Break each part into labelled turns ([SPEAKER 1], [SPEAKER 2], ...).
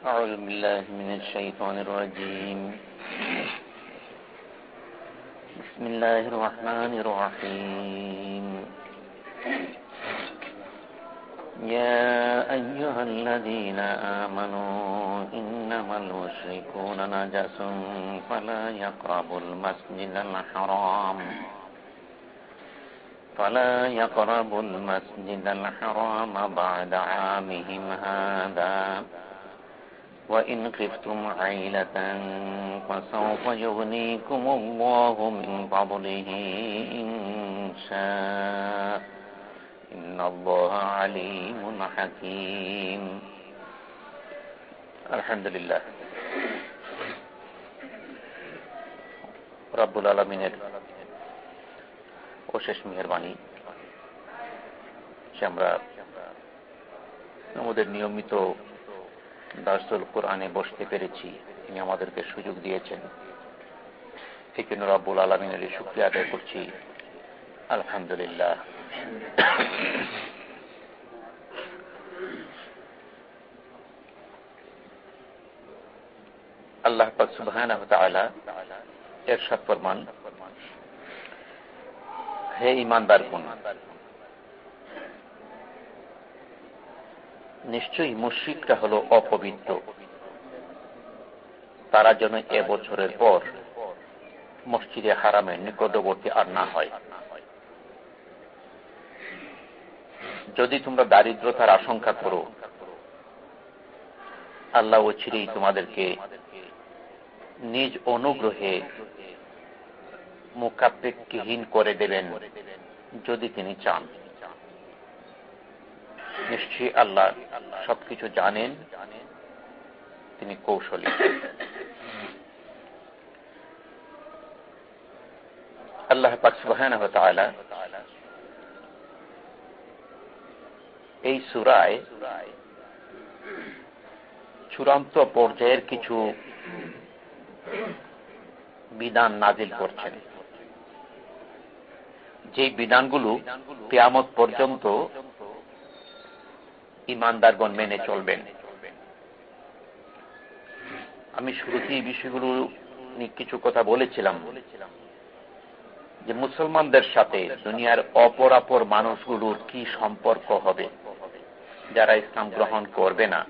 [SPEAKER 1] أعوذ بالله من الشيطان الرجيم. بسم الله الرحمن الرحيم. يا أيها الذين آمنوا إنما المشركون نجس فلا يقربوا المسجد الحرام. فلا يقربوا المسجد الحرام بعد عامهم هذا. وإن خفتم عيلة فسوف يغنيكم الله من فضله إن شاء إن الله عليم حكيم الحمد لله رب العالمين অশেষ মেহরবানি সে আমরা আমাদের নিয়মিত দার্সুল কোরআনে বসতে পেরেছি। তিনি আমাদেরকে সুযোগ দিয়েছেন। জন্য রব্বুল আলমিনের শুক্রিয়া আদায় করছি। আলহামদুলিল্লাহ। আল্লাহ এর এরশাদ ফরমান। হে ইমানদার গুণ নিশ্চয়ই মুশ্রিকরা হল অপবিত্র। তারা যেন এ বছরের পর মসজিদে হারামের নিকটবর্তী আর না হয়। যদি তোমরা দারিদ্রতার আশঙ্কা করো, আল্লাহ ও ছিঁড়েই তোমাদেরকে নিজ অনুগ্রহে মোকাপেক্ষহীন করে দেবেন যদি তিনি চান। নিশ্চয়ই আল্লাহ সবকিছু জানেন। তিনি কৌশলী। আল্লাহ পাকসুবাহ এই সুরায় চূড়ান্ত পর্যায়ের কিছু বিধান নাজিল করছেন। যে বিধানগুলো কেয়ামত পর্যন্ত ইমানদারগণ মেনে চলবেন। আমি শুরুতে এই বিষয়গুলো নিয়ে কিছু কথা বলেছিলাম যে মুসলমানদের সাথে দুনিয়ার অপর অপর মানুষগুলোর কি সম্পর্ক হবে, যারা ইসলাম গ্রহণ করবে না।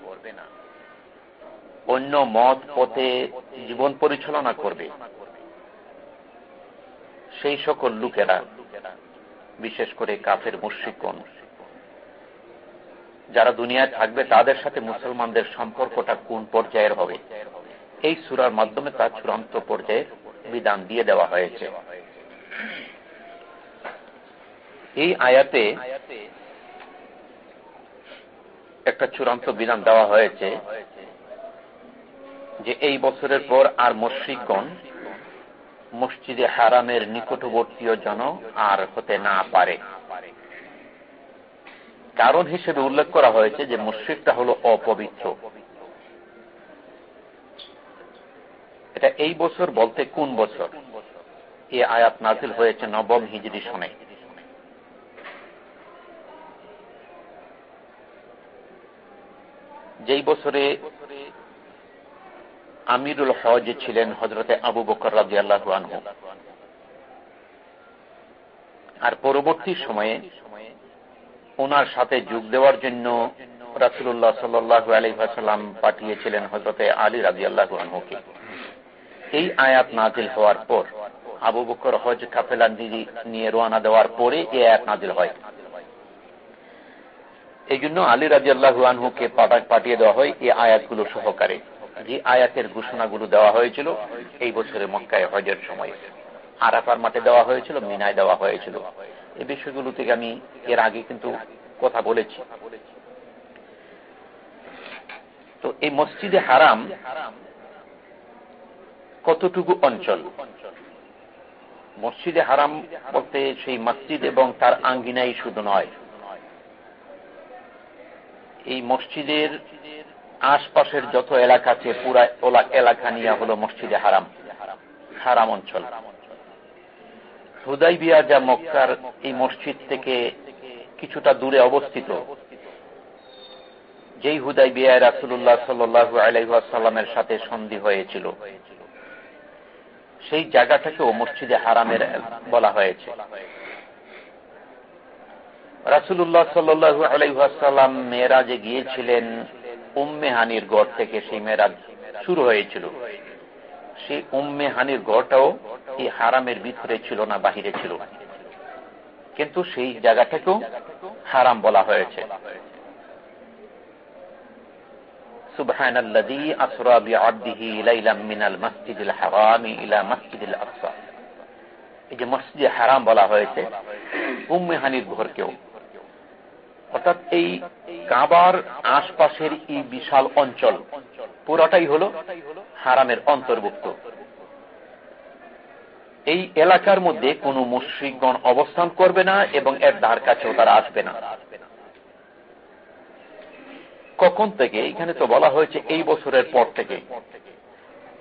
[SPEAKER 1] অন্য মত, পথে জীবন পরিচালনা করবে। সেই সকল লোকেরা, বিশেষ করে কাফের মুশ্রিকন যারা দুনিয়ায় থাকবে, তাদের সাথে মুসলমানদের সম্পর্কটা কোন পর্যায়ের হবে? এই সুরার মাধ্যমে তার চূড়ান্ত পর্যায়ের বিধান দিয়ে দেওয়া হয়েছে। এই আয়াতে একটা চূড়ান্ত বিধান দেওয়া হয়েছে যে এই বছরের পর আর মসজিদগণ মসজিদে হারামের নিকটবর্তীয় জন আর হতে না পারে। কারণ হিসেবে উল্লেখ করা হয়েছে যে মসজিদটা হল অপবিত্র। এটা এই বছর বলতে কোন বছর? এ আয়াত নাজিল হয়েছে নবম হিজড়ি সনে। যেই বছরে আমিরুল হজ ছিলেন হজরতে আবু বকর রাজি আল্লাহ আর পরবর্তী সময়ে ওনার সাথে যোগ দেওয়ার জন্য রাসুল্লাহ সাল্লু আলহাম পাঠিয়েছিলেন হজরতে আলী রাজি আল্লাহ আনহুকে। এই আয়াত নাজিল হওয়ার পর, আবু বকর হজ কাফেলা নিয়ে রোয়ানা দেওয়ার পরে এই আয়াত নাজিল হয়। এই জন্য আলী রাজি আল্লাহ আনহুকে পাঠিয়ে দেওয়া হয় এই আয়াতগুলো সহকারে। যে আয়াতের ঘোষণাগুলো দেওয়া হয়েছিল এই বছরে মক্কায় হজের সময়। আরাফার মাঠে দেওয়া হয়েছিল, মিনায় দেওয়া হয়েছিল। এই বিষয়গুলো থেকে আমি এর আগে কিন্তু কথা বলেছি। তো এই মসজিদে হারাম কতটুকু অঞ্চল? মসজিদে হারাম বলতে সেই মসজিদ এবং তার আঙ্গিনাই শুধু নয়। এই মসজিদের আশপাশের যত এলাকা আছে, পুরা এলাকা নিয়ে হলো মসজিদে হারাম। হারাম অঞ্চল। হুদাই বিয়া যা মক্কার এই মসজিদ থেকে কিছুটা দূরে অবস্থিত, যেই হুদাই বিয়ায় রাসুল্লাহ সাল্লু আলাইসাল্লামের সাথে সন্ধি হয়েছিল, সেই জায়গাটাকেও মসজিদে হারামের বলা হয়েছে। রাসুল্লাহ সাল্লু আলাইসাল্লাম মেয়েরাজে গিয়েছিলেন, উম্মে হানির গড় থেকে সেই মেয়েরাজ শুরু হয়েছিল। সেই উম্মে হানির গড়টাও এই হারামের ভিতরে ছিল না বাহিরে ছিল কিন্তু সেই জায়গাটাকেও হারাম বলা হয়েছে سبحان الذي أسرى بعبده ليلا من المسجد الحرام إلى مسجد الأقصى এই যে মসজিদে হারাম বলা হয়েছে উম্মে হানির ঘরকেও অর্থাৎ এই কাবার আশপাশের এই বিশাল অঞ্চল পুরোটাই হল হারামের অন্তর্ভুক্ত এই এলাকার মধ্যে কোন মুশ্রিকগণ অবস্থান করবে না এবং এর ধার কাছেও তারা আসবে না। কখন থেকে? এখানে তো বলা হয়েছে এই বছরের পর থেকে।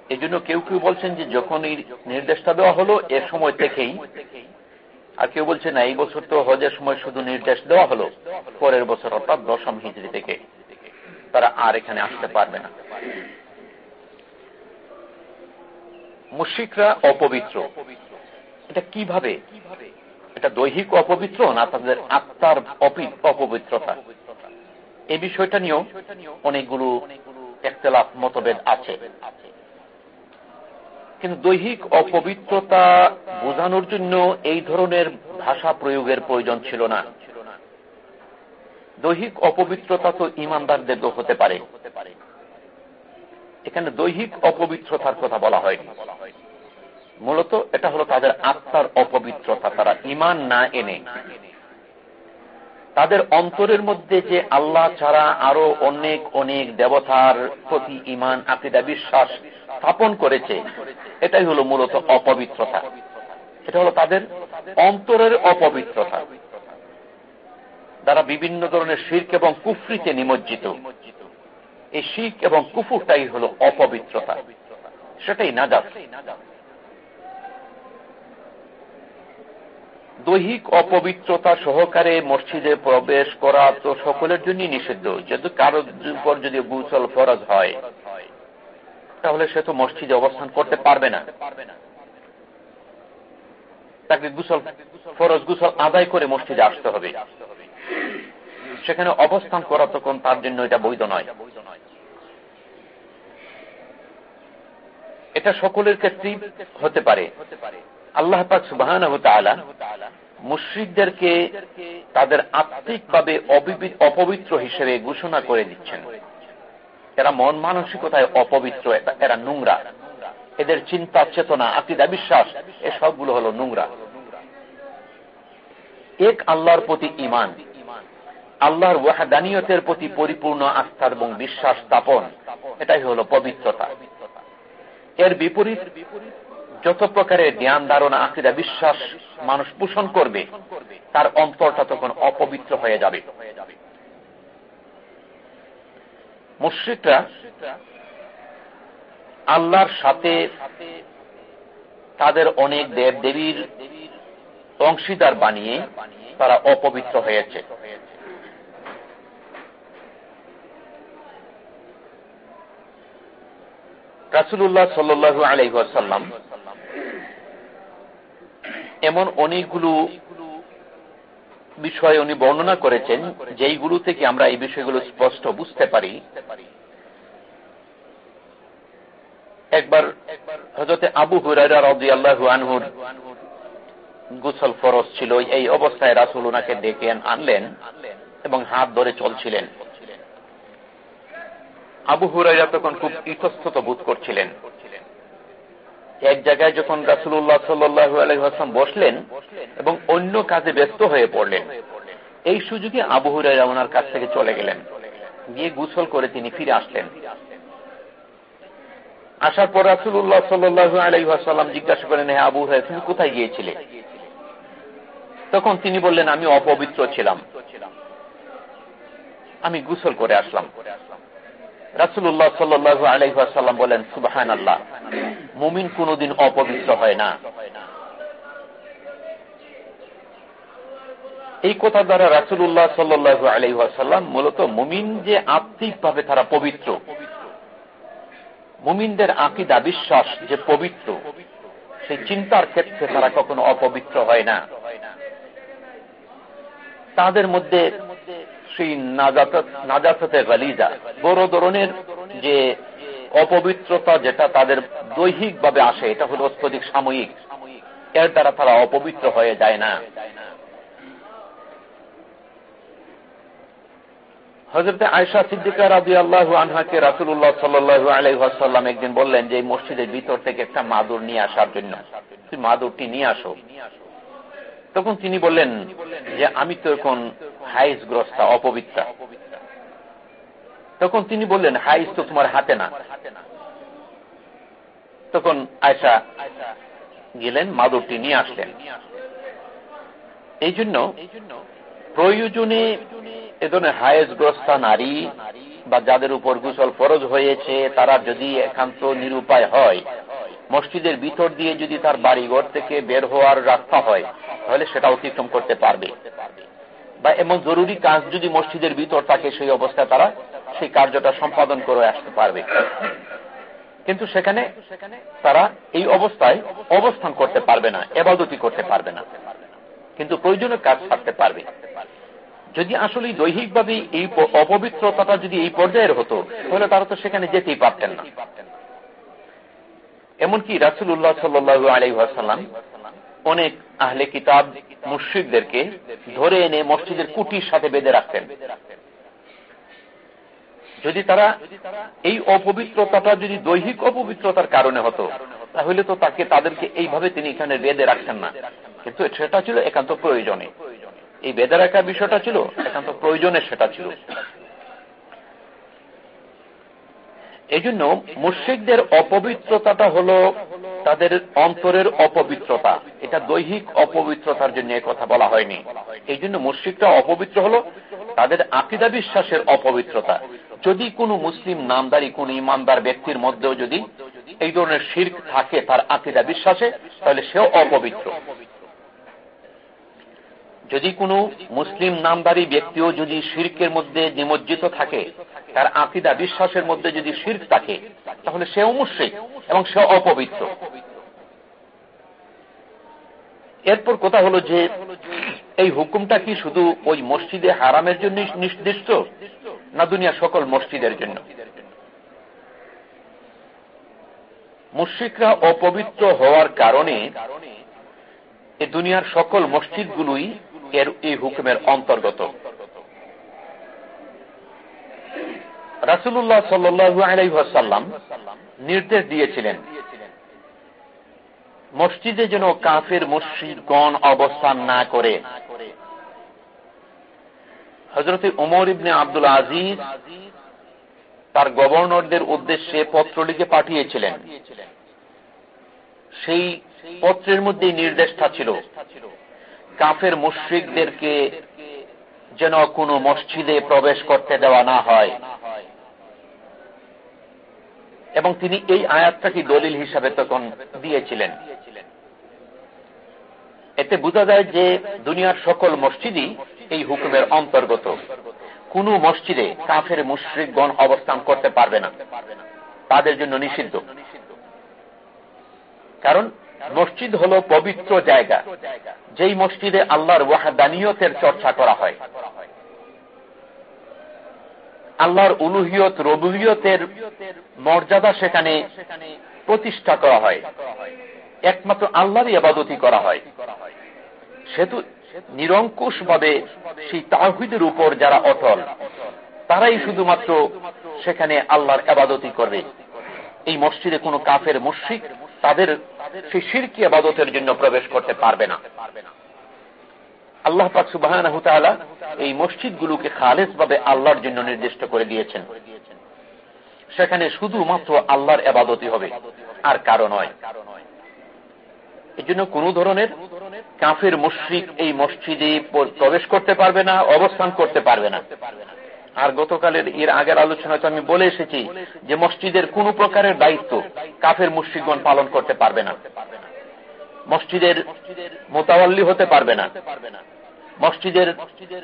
[SPEAKER 1] এই জন্য কেউ কেউ বলছেন যে যখন এই নির্দেশটা দেওয়া হলো, এ সময় থেকেই। আর কেউ বলছে না, এই বছর তো হজের সময় শুধু নির্দেশ দেওয়া হলো, পরের বছর অর্থাৎ দশম হিজড়ি থেকে। তারা আর এখানে আসতে পারবে না। মুশিকরা অপবিত্র। এটা কীভাবে? এটা দৈহিক অপবিত্র না তাদের আত্মার অপবিত্রতা? এই বিষয়টা নিয়েও অনেকগুলো একতলাফ মতভেদ আছে। কিন্তু দৈহিক অপবিত্রতা বোঝানোর জন্য এই ধরনের ভাষা প্রয়োগের প্রয়োজন ছিল না। দৈহিক অপবিত্রতা তো ইমানদারদের হতে পারে। এখানে দৈহিক অপবিত্রতার কথা বলা হয়নি। মূলত এটা হলো তাদের আত্মার অপবিত্রতা, তারা ইমান না এনে। তাদের অন্তরের মধ্যে যে আল্লাহ ছাড়া আরও অনেক অনেক দেবতার প্রতি ইমান আকিদা, বিশ্বাস স্থাপন করেছে, এটাই হলো মূলত অপবিত্রতা। এটা হলো তাদের অন্তরের অপবিত্রতা। তারা বিভিন্ন ধরনের শির্ক এবং কুফরিতে নিমজ্জিত। এই শিখ এবং কুফুরটাই হল অপবিত্রতা। সেটাই না যাচ্ছে দৈহিক অপবিত্রতা সহকারে মসজিদে প্রবেশ করা তো সকলের জন্যই নিষিদ্ধ। যদি কারোর উপর যদি গুসল ফরজ হয়, তাহলে সে তো মসজিদে অবস্থান করতে পারবে না। তাকে গুসল, ফরজ গুসল আদায় করে মসজিদে আসতে হবে। সেখানে অবস্থান করা তখন তার জন্য এটা বৈধ নয়। এটা সকলের ক্ষেত্রেই হতে পারে। আল্লাহ পাক সুবাহ মুশ্রিকদেরকে তাদের আত্মিকভাবে অপবিত্র হিসেবে ঘোষণা করে দিচ্ছেন। এরা মন মানসিকতায় অপবিত্র, এরা নোংরা। এদের চিন্তা, চেতনা, আকিদা, বিশ্বাস এসবগুলো হলো নোংরা। এক আল্লাহর প্রতি ইমান আল্লাহর ওয়াহাদানিয়তের প্রতি পরিপূর্ণ আস্থা এবং বিশ্বাস স্থাপন, এটাই হলো পবিত্রতা। এর বিপরীত যত প্রকারের জ্ঞান, ধারণা আকিদা বিশ্বাস মানুষ পোষণ করবে, তার অন্তরটা তখন অপবিত্র হয়ে যাবে। মুশ্রিকরা আল্লাহর সাথে তাদের অনেক দেব দেবীর অংশীদার বানিয়ে তারা অপবিত্র হয়েছে। রাসুল্লাহ সাল্লু আলাইসাল্লাম এমন অনেকগুলো বিষয় উনি বর্ণনা করেছেন, যেইগুলো থেকে আমরা এই বিষয়গুলো স্পষ্ট বুঝতে পারি। একবার হজরতে আবু হুরাইরা রবি আল্লাহ আনহুর গুসল ফরস ছিল, এই অবস্থায় রাসুল ওনাকে ডেকে আনলেন এবং হাত ধরে চলছিলেন। আবু হুরাইরা তখন খুব ইতস্তত বোধ করছিলেন। এক জায়গায় যখন রাসুল্লাহ সাল্লু আলহাম বসলেন এবং অন্য কাজে ব্যস্ত হয়ে পড়লেন, এই সুযোগে আবু হুরাইরা ওনার কাছ থেকে চলে গেলেন। গিয়ে গুসল করে তিনি ফিরে আসলেন। আসার পর রাসুল্লাহ সাল্লু আলহাম জিজ্ঞাসা করেন হ্যাঁ আবু হুরাই তুমি কোথায় গিয়েছিলে? তখন তিনি বললেন, আমি অপবিত্র ছিলাম। আমি গুসল করে আসলাম। রাসুল্লাহ সাল্লু আলহাসাল্লাম বলেন সুবাহান আল্লাহ মুমিন কোনদিন অপবিত্র হয় না। এই কথা দ্বারা রাসুল্লাহ সাল্লু আলহাসাল্লাম মূলত মুমিন যে আত্মিকভাবে তারা পবিত্র। মুমিনদের আকিদা বিশ্বাস যে পবিত্র, সেই চিন্তার ক্ষেত্রে তারা কখনো অপবিত্র হয় না। তাদের মধ্যে সেই নাজাতে গালিজা। বড় ধরনের যে অপবিত্রতা যেটা তাদের দৈহিকভাবে আসে, এটা হল অত্যধিক সাময়িক। এর দ্বারা তারা অপবিত্র হয়ে যায় না। হজরত আয়সা সিদ্দিকা রাবি আল্লাহ আনহাকে রাসুল্লাহ সাল্লু আলহাসাল্লাম একদিন বললেন যে, এই মসজিদের ভিতর থেকে একটা মাদুর নিয়ে আসার জন্য। মাদুরটি নিয়ে আসো। তখন তিনি বললেন যে, আমি তো এখন হাইস গ্রস্তা অপবিত্রা। তখন তিনি বললেন, হাইস তো তোমার হাতে না। তখন আয়সা গেলেন মাদুরটি নিয়ে আসলেন। এই জন্য প্রয়োজনে এ ধরনের হায়েজগ্রস্তা নারী বা যাদের উপর গুসল ফরজ হয়েছে, তারা যদি একান্ত নিরুপায় হয় মসজিদের ভিতর দিয়ে যদি তার বাড়িঘর থেকে বের হওয়ার রাস্তা হয়, তাহলে সেটা অতিক্রম করতে পারবে। বা এমন জরুরি কাজ যদি মসজিদের ভিতর থাকে, সেই অবস্থায় তারা সেই কার্যটা সম্পাদন করে আসতে পারবে। কিন্তু সেখানে তারা এই অবস্থায় অবস্থান করতে পারবে না, এবাদতি করতে পারবে না। কিন্তু প্রয়োজনীয় কাজ থাকতে পারবে। যদি আসলে দৈহিকভাবে এই অপবিত্রতাটা যদি এই পর্যায়ের হতো, তাহলে তারা তো সেখানে যেতেই পারতেন না। এমনকি রাসুল্লাহ সাল্লু আলাইসাল্লাম অনেক আহলে কিতাব মুশ্রিকদেরকে ধরে এনে মসজিদের কুটির সাথে বেঁধে রাখতেন। যদি তারা এই অপবিত্রতাটা যদি দৈহিক অপবিত্রতার কারণে হতো, তাহলে তো তাকে তাদেরকে এইভাবে তিনি এখানে বেঁধে রাখছেন না। কিন্তু সেটা ছিল একান্ত প্রয়োজনে এই বেঁধে রাখার বিষয়টা ছিল একান্ত প্রয়োজনে সেটা ছিল। এই জন্য মুর্শিকদের অপবিত্রতাটা হল তাদের অন্তরের অপবিত্রতা। এটা দৈহিক অপবিত্রতার জন্য কথা বলা হয়নি। এই জন্য মুর্শিকটা অপবিত্র হল তাদের আকিদা বিশ্বাসের অপবিত্রতা। যদি কোনো মুসলিম নামদারি, কোন ইমানদার ব্যক্তির মধ্যেও যদি এই ধরনের শির্ক থাকে তার আকিদা বিশ্বাসে, তাহলে সেও অপবিত্র। যদি কোনো মুসলিম নামদারি ব্যক্তিও যদি শির্কের মধ্যে নিমজ্জিত থাকে তার আকিদা বিশ্বাসের মধ্যে যদি শির্ক থাকে, তাহলে সেও মুশ্রিক এবং সে অপবিত্র। এরপর কথা হলো যে, এই হুকুমটা কি শুধু ওই মসজিদে হারামের জন্য নির্দিষ্ট, না দুনিয়া সকল মসজিদের জন্য? মুশ্রিকরা অপবিত্র হওয়ার কারণে এ দুনিয়ার সকল মসজিদগুলোই এর, এই হুকুমের অন্তর্গত। রাসুল্লাহ সাল্লু নির্দেশ দিয়েছিলেন, মসজিদে যেন কাফের মসজিদগণ অবস্থান না করে। হজরত উমর ইবনে আব্দুল আজিজ তার গভর্নরদের উদ্দেশ্যে পত্র লিখে পাঠিয়েছিলেন। সেই পত্রের মধ্যে নির্দেশটা ছিল, কাফের মুশ্রিকদেরকে যেন কোনো মসজিদে প্রবেশ করতে দেওয়া না হয়। এবং তিনি এই আয়াতটাকে দলিল হিসাবে তখন দিয়েছিলেন। এতে বোঝা যায় যে দুনিয়ার সকল মসজিদই এই হুকুমের অন্তর্গত। কোন মসজিদে কাফের মুশ্রিকগণ অবস্থান করতে পারবে না। তাদের জন্য নিষিদ্ধ। কারণ মসজিদ হল পবিত্র জায়গা। যেই মসজিদে আল্লাহর ওয়াহাদানিয়তের চর্চা করা হয়। আল্লাহর উলুহিয়ত, রবুহিয়তের মর্যাদা সেখানে প্রতিষ্ঠা করা হয়। একমাত্র আল্লাহরই আবাদতি করা হয়। সেতু নিরঙ্কুশ ভাবে সেই তাহিদের উপর যারা অটল, তারাই শুধুমাত্র সেখানে আল্লাহর আবাদতি করবে এই মসজিদে কোনো কাফের, মুশ্রিক তাদের সেই সিরকি আবাদতের জন্য প্রবেশ করতে পারবে না। আল্লাহ পাক সুবাহ এই মসজিদগুলোকে খালেজ ভাবে আল্লাহর জন্য নির্দিষ্ট করে দিয়েছেন। সেখানে শুধুমাত্র আল্লাহর আবাদতি হবে, আর কারও নয়। এই জন্য কোন ধরনের কাফের মুশ্রিক এই মসজিদে প্রবেশ করতে পারবে না, অবস্থান করতে পারবে না। আর গতকালের এর আগের আলোচনায় তো আমি বলে এসেছি যে মসজিদের কোন প্রকারের দায়িত্ব কাফের মুশ্রিকগণ পালন করতে পারবে না। মসজিদের মোতাবল্লি হতে পারবে না। মসজিদের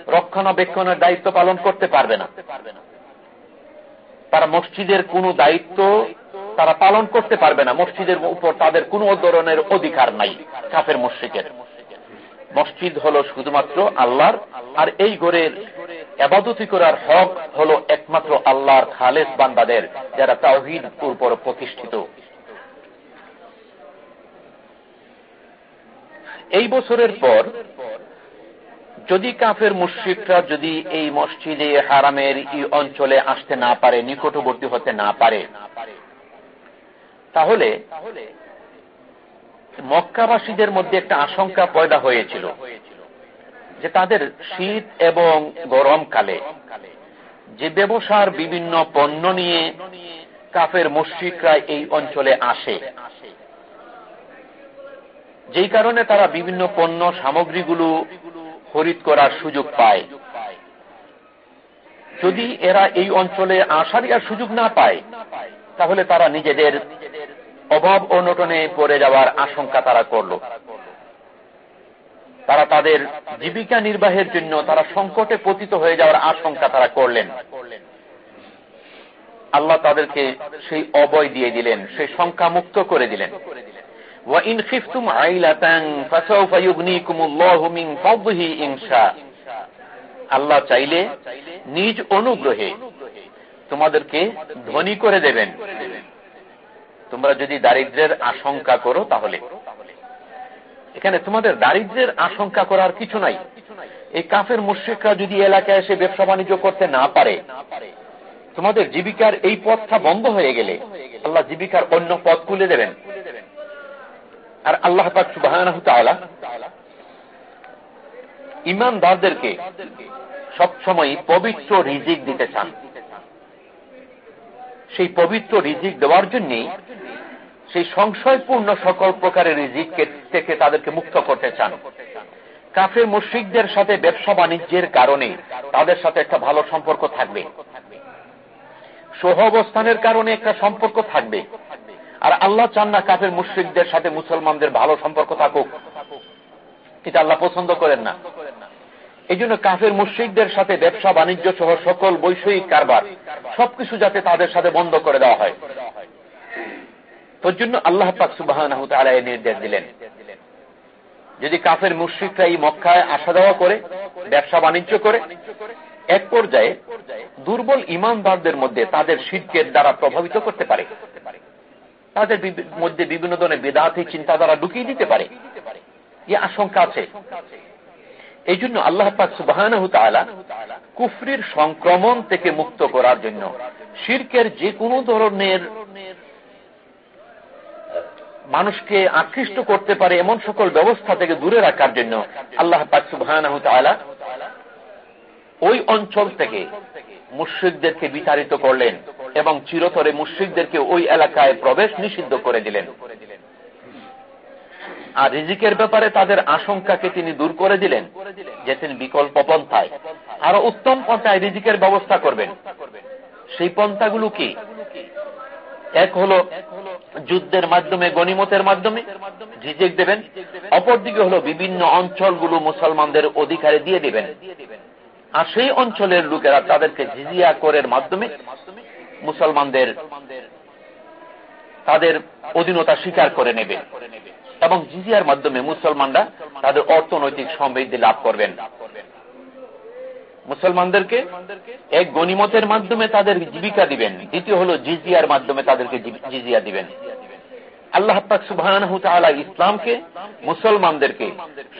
[SPEAKER 1] রক্ষণাবেক্ষণের দায়িত্ব পালন করতে পারবে না। তারা মসজিদের কোনো দায়িত্ব তারা পালন করতে পারবে না। মসজিদের উপর তাদের কোনো ধরনের অধিকার নাই, কাফের মসজিদের মসজিদ হল শুধুমাত্র আল্লাহর, আর এই ঘরের এবাদতি করার হক হল একমাত্র আল্লাহর খালেস বান্দাদের, যারা তাওহিদ উপর প্রতিষ্ঠিত। এই বছরের পর যদি কাফের মুশ্রিকরা যদি এই মসজিদে হারামের এই অঞ্চলে আসতে না পারে, নিকটবর্তী হতে না পারে, তাহলে মক্কাবাসীদের মধ্যে একটা আশঙ্কা পয়দা হয়েছিল যে তাদের শীত এবং গরমকালে যে ব্যবসার বিভিন্ন পণ্য নিয়ে কাফের মুশ্রিকরা এই অঞ্চলে আসে। যেই কারণে তারা বিভিন্ন পণ্য, সামগ্রীগুলো খরিদ করার সুযোগ পায়। যদি এরা এই অঞ্চলে আসারই আর সুযোগ না পায়, তাহলে তারা নিজেদের অভাব অনটনে পড়ে যাওয়ার আশঙ্কা তারা করল। তারা তাদের জীবিকা নির্বাহের জন্য তারা সংকটে পতিত হয়ে যাওয়ার আশঙ্কা তারা করলেন। আল্লাহ তাদেরকে সেই অবয় দিয়ে দিলেন, সেই সংখ্যা মুক্ত করে দিলেন। وإن خفتم عيلة فسوف يغنيكم الله من فضله إن شاء আল্লাহ চাইলে নিজ অনুগ্রহে তোমাদেরকে ধনী করে দেবেন তোমরা যদি দারিদ্রের আশঙ্কা করো তাহলে এখানে তোমাদের দারিদ্রের আশঙ্কা করার কিছু নাই এই কাফের মুশ্রিকরা যদি এলাকায় এসে ব্যবসা বাণিজ্য করতে না পারে তোমাদের জীবিকার এই পথটা বন্ধ হয়ে গেলে আল্লাহ জীবিকার অন্য পথ খুলে দেবেন আর আল্লাহ পাক সুবাহ ইমানদারদেরকে সবসময় পবিত্র রিজিক দিতে চান। সেই পবিত্র রিজিক দেওয়ার জন্যই সেই সংশয়পূর্ণ সকল প্রকারের রিজিক থেকে তাদেরকে মুক্ত করতে চান। কাফের মুশ্রিকদের সাথে ব্যবসা বাণিজ্যের কারণে তাদের সাথে একটা ভালো সম্পর্ক থাকবে। সহ অবস্থানের কারণে একটা সম্পর্ক থাকবে। আর আল্লাহ চান না কাফের মুশ্রিকদের সাথে মুসলমানদের ভালো সম্পর্ক থাকুক। এটা আল্লাহ পছন্দ করেন না। এই জন্য কাফের মুশ্রিকদের সাথে ব্যবসা, বাণিজ্য সহ সকল বৈষয়িক কারবার, সবকিছু যাতে তাদের সাথে বন্ধ করে দেওয়া হয়। তোর জন্য আল্লাহ পাক সুবাহ নির্দেশ দিলেন। যদি কাফের মুশ্রিকরা এই মক্কায় আসা দেওয়া করে, ব্যবসা, বাণিজ্য করে, এক পর্যায়ে দুর্বল ইমানদারদের মধ্যে তাদের শিল্পের দ্বারা প্রভাবিত করতে পারে। তাদের মধ্যে বিভিন্ন ধরনের বেদাতি চিন্তাধারা ঢুকিয়ে দিতে পারে। এ আশঙ্কা আছে। এই জন্য আল্লাহ সুবাহ কুফরির সংক্রমণ থেকে মুক্ত করার জন্য শির্কের যে কোনো ধরনের মানুষকে আকৃষ্ট করতে পারে এমন সকল ব্যবস্থা থেকে দূরে রাখার জন্য আল্লাহ সুবাহ ওই অঞ্চল থেকে মুশ্রিকদেরকে বিতাড়িত করলেন। এবং চিরতরে মুশ্রিকদেরকে ওই এলাকায় প্রবেশ নিষিদ্ধ করে দিলেন। আর রিজিকের ব্যাপারে তাদের আশঙ্কাকে তিনি দূর করে দিলেন, যে তিনি বিকল্প পন্থায়, আরও উত্তম পন্থায় রিজিকের ব্যবস্থা করবেন। সেই পন্থাগুলো কি? এক হল যুদ্ধের মাধ্যমে, গণিমতের মাধ্যমে রিজিক দেবেন, অপরদিকে হল বিভিন্ন অঞ্চলগুলো মুসলমানদের অধিকারে দিয়ে দিবেন। আর সেই অঞ্চলের লোকেরা তাদেরকে জিজিয়া করের মাধ্যমে মুসলমানদের তাদের অধীনতা স্বীকার করে নেবে এবং জিজিয়ার মাধ্যমে মুসলমানরা তাদের অর্থনৈতিক সমৃদ্ধি লাভ করবেন। মুসলমানদেরকে এক গণিমতের মাধ্যমে তাদের জীবিকা দিবেন, দ্বিতীয় হল জিজিয়ার মাধ্যমে তাদেরকে জিজিয়া দিবেন। আল্লাহ সুবাহ ইসলামকে, মুসলমানদেরকে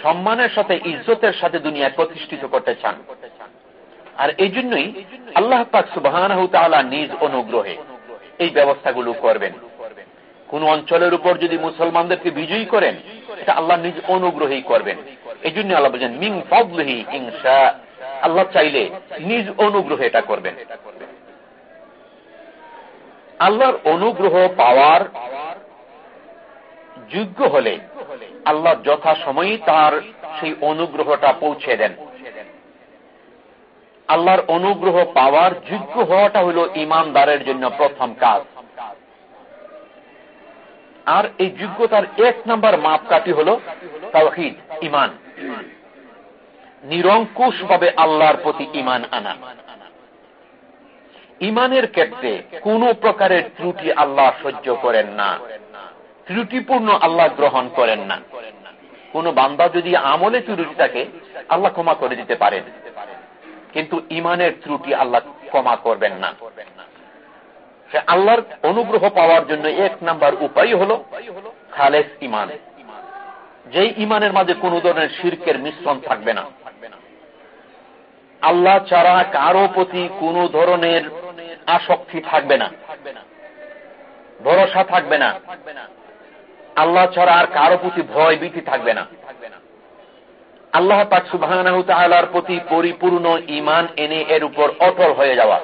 [SPEAKER 1] সম্মানের সাথে, ইজ্জতের সাথে দুনিয়ায় প্রতিষ্ঠিত করতে চান। আর এই জন্যই আল্লাহ পাক সুবাহ নিজ অনুগ্রহে এই ব্যবস্থাগুলো করবেন। কোন অঞ্চলের উপর যদি মুসলমানদেরকে বিজয়ী করেন, এটা আল্লাহ নিজ অনুগ্রহেই করবেন। এই জন্য আল্লাহ বলছেন মিং ফবলহি ইংসা আল্লাহ চাইলে নিজ অনুগ্রহে এটা করবেন। আল্লাহর অনুগ্রহ পাওয়ার যোগ্য হলে আল্লাহ যথা সময়ই তার সেই অনুগ্রহটা পৌঁছে দেন। আল্লাহর অনুগ্রহ পাওয়ার যোগ্য হওয়াটা হল ইমানদারের জন্য প্রথম কাজ। আর এই যোগ্যতার এক নম্বর মাপকাঠি হল তাওহিদ ইমান নিরঙ্কুশ ভাবে আল্লাহর প্রতি ইমান আনা। ইমানের ক্ষেত্রে কোন প্রকারের ত্রুটি আল্লাহ সহ্য করেন না। ত্রুটিপূর্ণ আল্লাহ গ্রহণ করেন না। কোন বান্দা যদি আমলে ত্রুটি থাকে, আল্লাহ ক্ষমা করে দিতে পারেন। কিন্তু ইমানের ত্রুটি আল্লাহ ক্ষমা করবেন না। সে আল্লাহর অনুগ্রহ পাওয়ার জন্য এক নাম্বার উপায় হল খালেস ইমান যেই ইমানের মাঝে কোন ধরনের শির্কের মিশ্রণ থাকবে না। আল্লাহ ছাড়া কারও প্রতি কোন ধরনের আসক্তি থাকবে না। ভরসা থাকবে না। আল্লাহ ছাড়া আর কারও প্রতি ভয় ভীতি থাকবে না। আল্লাহ পাক সুবাহ প্রতি পরিপূর্ণ ইমান এনে এর উপর অটল হয়ে যাওয়া।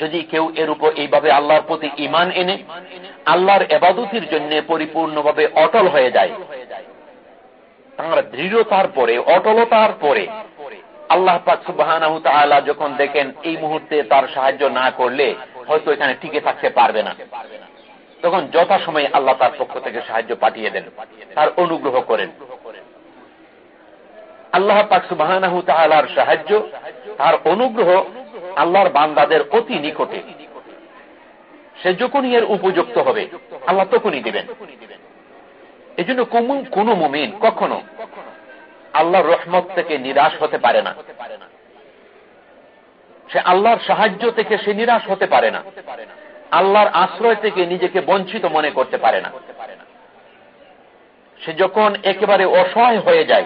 [SPEAKER 1] যদি কেউ এর উপর এইভাবে আল্লাহর প্রতি ইমান এনে, আল্লাহর এবাদতির জন্য পরিপূর্ণভাবে অটল হয়ে যায়। তাঁর দৃঢ়তার পরে, অটলতার পরে আল্লাহ পাক সুবাহ যখন দেখেন এই মুহূর্তে তার সাহায্য না করলে, হয়তো এখানে টিকে থাকতে পারবে না। তখন যথাসময়ে আল্লাহ তার পক্ষ থেকে সাহায্য পাঠিয়ে দেন, তার অনুগ্রহ করেন। আল্লাহ পাক সুবাহ সাহায্য, তার অনুগ্রহ আল্লাহর বান্দাদের অতি নিকটে। সে যখনই এর উপযুক্ত হবে, আল্লাহ তখনই দিবেন। এই জন্য কোন মুমিন কখনো আল্লাহর রহমত থেকে নিরাশ হতে পারে না। সে আল্লাহর সাহায্য থেকে সে নিরাশ হতে পারে না। আল্লাহর আশ্রয় থেকে নিজেকে বঞ্চিত মনে করতে পারে না। সে যখন একেবারে অসহায় হয়ে যায়,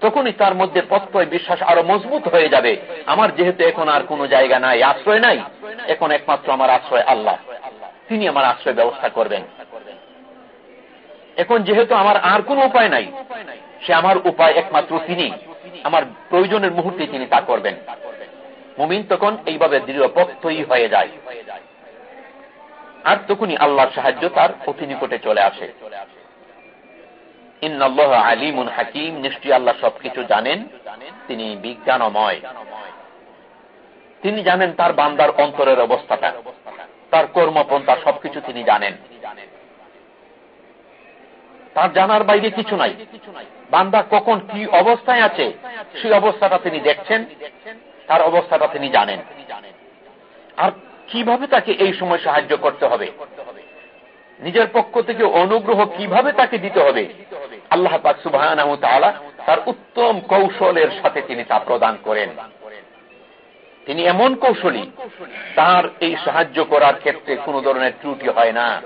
[SPEAKER 1] তখনই তার মধ্যে প্রত্যয় বিশ্বাস আরও মজবুত হয়ে যাবে। আমার যেহেতু এখন আর কোনো জায়গা নাই, আশ্রয় নাই, এখন একমাত্র আমার আশ্রয় আল্লাহ। তিনি আমার আশ্রয় ব্যবস্থা করবেন। এখন যেহেতু আমার আর কোন উপায় নাই, সে আমার উপায় একমাত্র তিনি। আমার প্রয়োজনের মুহূর্তে তিনি তা করবেন। মুমিন তখন এইভাবে দৃঢ় পক্ষই হয়ে যায়। আর তখনই আল্লাহর সাহায্য তার অতি নিকটে চলে আসে। আলিমুন হাকিম, নিশ্চয়ই আল্লাহ সবকিছু জানেন। তিনি বিজ্ঞানময়। তিনি জানেন তার বান্দার অন্তরের অবস্থাটা, তার কর্মপন্থা সবকিছু তিনি জানেন। তার জানার বাইরে কিছু নাই। বান্দা কখন কি অবস্থায় আছে, সেই অবস্থাটা তিনি দেখছেন, তার অবস্থাটা তিনি জানেন। আর কীভাবে তাকে এই সময় সাহায্য করতে হবে? নিজের পক্ষ থেকে অনুগ্রহ কীভাবে তাকে দিতে হবে? আল্লাহ পাক সুবাহ তার উত্তম কৌশলের সাথে তিনি তা প্রদান করেন। তিনি এমন কৌশলী, তার এই সাহায্য করার ক্ষেত্রে কোন ধরনের ত্রুটি হয় না।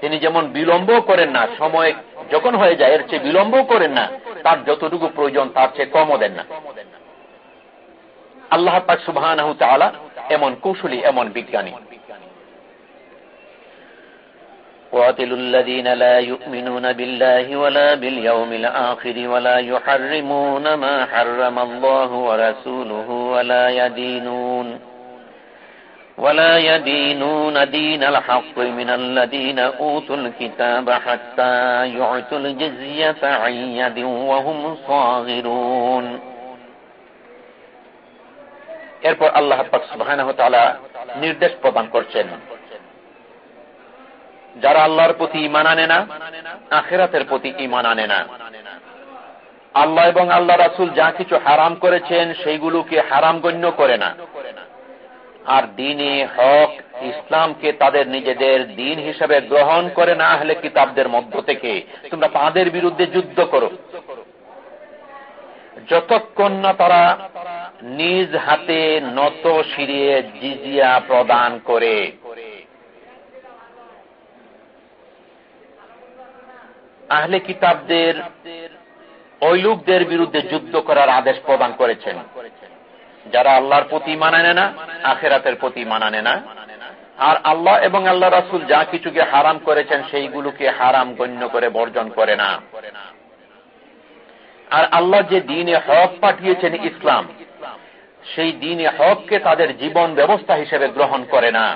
[SPEAKER 1] তিনি যেমন বিলম্ব করেন না, সময় যখন হয়ে যায়, এর চেয়ে বিলম্ব করেন না, তার যতটুকু প্রয়োজন, তার চেয়ে কমও দেন না। আল্লাহ পাক সুবাহ এমন কৌশলী, এমন বিজ্ঞানী।
[SPEAKER 2] قاتلوا الذين لا يؤمنون بالله ولا باليوم الآخر ولا يحرمون ما حرم الله ورسوله ولا يدينون ولا يدينون دين الحق من الذين أوتوا الكتاب حتى يعطوا الجزية عن يد وهم صاغرون
[SPEAKER 1] এরপর আল্লাহ সুবহানাহু ওয়া তাআলা নির্দেশ প্রদান করছেন যারা আল্লাহর প্রতি ইমান আনে না, আখেরাতের প্রতি ইমান আনে না। আল্লাহ এবং আল্লাহ রাসুল যা কিছু হারাম করেছেন, সেইগুলোকে হারাম গণ্য করে না। আর দিনে হক ইসলামকে তাদের নিজেদের দিন হিসেবে গ্রহণ করে না হলে কিতাবদের মধ্য থেকে। তোমরা তাদের বিরুদ্ধে যুদ্ধ করো। যতক্ষণ না তারা নিজ হাতে নত সিরিয়ে জিজিয়া প্রদান করে। আহলে কিতাবদের ওই লোকদের বিরুদ্ধে যুদ্ধ করার আদেশ প্রদান করেছেন। যারা আল্লাহর প্রতি মানানে না, আখেরাতের প্রতি মানানে না। আর আল্লাহ এবং আল্লাহ রাসুল যা কিছুকে হারাম করেছেন, সেইগুলোকে হারাম গণ্য করে বর্জন করে না। আর আল্লাহ যে দিনে হক পাঠিয়েছেন ইসলাম, সেই দিনে হককে তাদের জীবন ব্যবস্থা হিসেবে গ্রহণ করে না।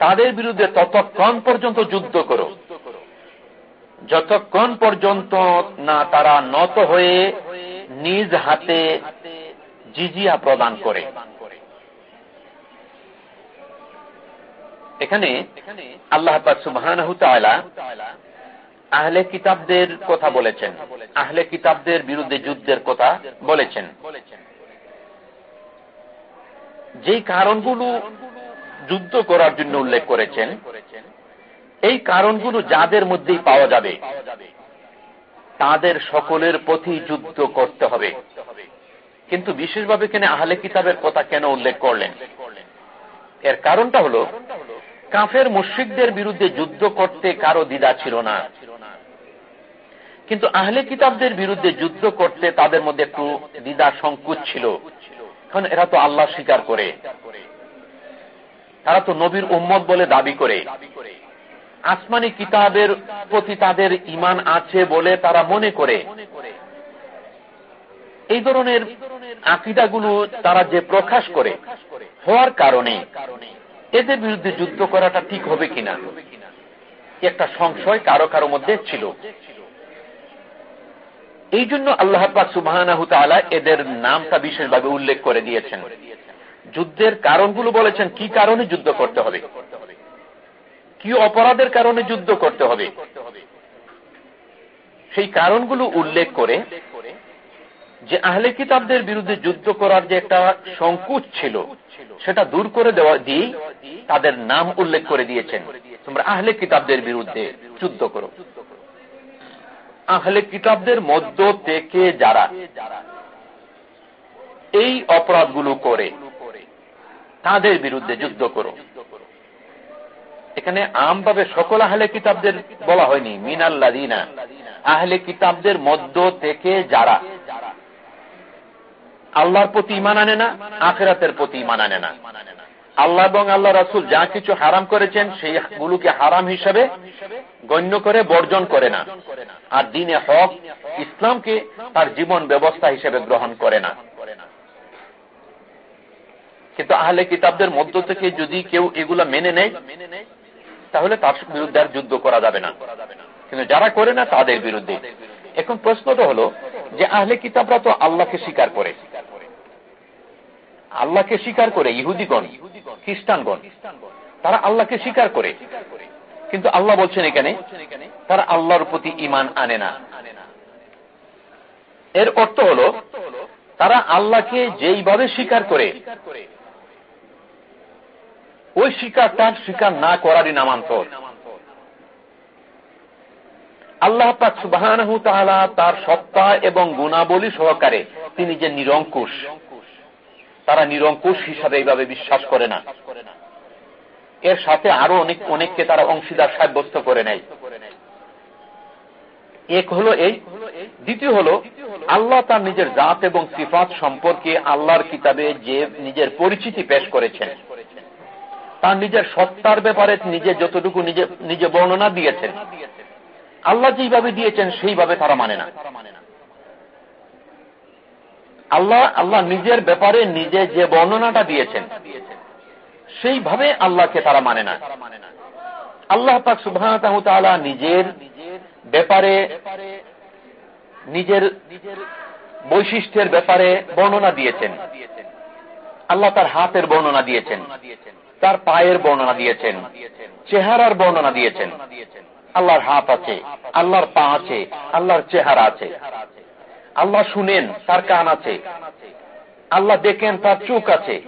[SPEAKER 1] তাদের বিরুদ্ধে ততক্ষণ পর্যন্ত যুদ্ধ করো। যতক্ষণ পর্যন্ত না তারা নত হয়ে নিজ হাতে জিজিয়া প্রদান করে। এখানে আল্লাহ সুবাহ আহলে কিতাবদের কথা বলেছেন। আহলে কিতাবদের বিরুদ্ধে যুদ্ধের কথা বলেছেন। যেই কারণগুলো যুদ্ধ করার জন্য উল্লেখ করেছেন এই কারণগুলো যাদের মধ্যেই পাওয়া যাবে, তাদের সকলের প্রতি যুদ্ধ করতে হবে। কিন্তু বিশেষভাবে কেন আহলে কিতাবের কথা কেন উল্লেখ করলেন? এর কারণটা হল, কাফের মুশ্রিকদের বিরুদ্ধে যুদ্ধ করতে কারও দ্বিধা ছিল না। কিন্তু আহলে কিতাবদের বিরুদ্ধে যুদ্ধ করতে তাদের মধ্যে একটু দ্বিধা সংকুচ ছিল। কারণ এরা তো আল্লাহ স্বীকার করে। তারা তো নবীর উম্মত বলে দাবি করে। আসমানি কিতাবের প্রতি তাদের ইমান আছে বলে তারা মনে করে। এই ধরনের আকিদাগুলো তারা যে প্রকাশ করে, হওয়ার কারণে এদের বিরুদ্ধে যুদ্ধ করাটা ঠিক হবে কিনা, একটা সংশয় কারও কারও মধ্যে ছিল। এই জন্য আল্লাহ সুবাহ এদের নামটা বিশেষভাবে উল্লেখ করে দিয়েছেন। যুদ্ধের কারণগুলো বলেছেন, কি কারণে যুদ্ধ করতে হবে? কি অপরাধের কারণে যুদ্ধ করতে হবে? সেই কারণগুলো উল্লেখ করে যে আহলে কিতাবদের বিরুদ্ধে যুদ্ধ করার যে একটা সংকুচ ছিল, সেটা দূর করে দেওয়া দিয়ে তাদের নাম উল্লেখ করে দিয়েছেন। তোমরা আহলে কিতাবদের বিরুদ্ধে যুদ্ধ করো। আহলে কিতাবদের মধ্য থেকে যারা এই অপরাধগুলো করে, তাদের বিরুদ্ধে যুদ্ধ করো। এখানে আমভাবে সকল আহলে কিতাবদের বলা হয়নি মিনাল্লাদিনা আহলে কিতাবদের মধ্য থেকে যারা। আল্লাহর প্রতি ইমান আনে না, আখেরাতের প্রতি ইমান আনে না। আল্লাহ এবং আল্লাহ রাসুল যা কিছু হারাম করেছেন, সেইগুলোকে হারাম হিসাবে গণ্য করে, বর্জন করে না। আর দিনে হক ইসলামকে তার জীবন ব্যবস্থা হিসেবে গ্রহণ করে না। কিন্তু আহলে কিতাবদের মধ্য থেকে যদি কেউ এগুলা মেনে নেয় তাহলে তার বিরুদ্ধে আর যুদ্ধ করা যাবে না। কিন্তু যারা করে না, তাদের বিরুদ্ধে। এখন প্রশ্নটা হলো যে আহলে কিতাবরা তো আল্লাহকে স্বীকার করে। আল্লাহকে স্বীকার করে ইহুদিগণ, খ্রিস্টানগণ, তারা আল্লাহকে স্বীকার করে। কিন্তু আল্লাহ বলছেন এখানে, তারা আল্লাহর প্রতি ইমান আনে না। এর অর্থ হল, তারা আল্লাহকে যেইভাবে স্বীকার করে ওই স্বীকারটা স্বীকার না করারই নামান্তর। আল্লাহ সুবাহ তার সত্তা এবং গুণাবলী সহকারে তিনি যে নিরঙ্কুশ, তারা নিরঙ্কুশ হিসাবে এইভাবে বিশ্বাস করে না। এর সাথে আরও অনেক, অনেককে তারা অংশীদার সাব্যস্ত করে নেয়। এক হলো এই, দ্বিতীয় হলো আল্লাহ তার নিজের জাত এবং সিফাত সম্পর্কে আল্লাহর কিতাবে যে নিজের পরিচিতি পেশ করেছেন। তার নিজের সত্তার ব্যাপারে নিজে যতটুকু নিজে নিজে বর্ণনা দিয়েছেন। আল্লাহ যেইভাবে দিয়েছেন, সেইভাবে তারা মানে না। আল্লাহ আল্লাহ নিজের ব্যাপারে নিজে যে বর্ণনাটা দিয়েছেন, সেইভাবে আল্লাহকে তারা মানে না। আল্লাহ পাক সুবাহ নিজের ব্যাপারে, নিজের বৈশিষ্ট্যের ব্যাপারে বর্ণনা দিয়েছেন। আল্লাহ তার হাতের বর্ণনা দিয়েছেন। তার পায়ের বর্ণনা দিয়েছেন, চেহারার বর্ণনা দিয়েছেন। আল্লাহর হাত আছে, আল্লাহর পা আছে, আল্লাহর চেহারা আছে। আল্লাহ শুনেন, তার কান আছে। আল্লাহ দেখেন, তার চোখ আছে।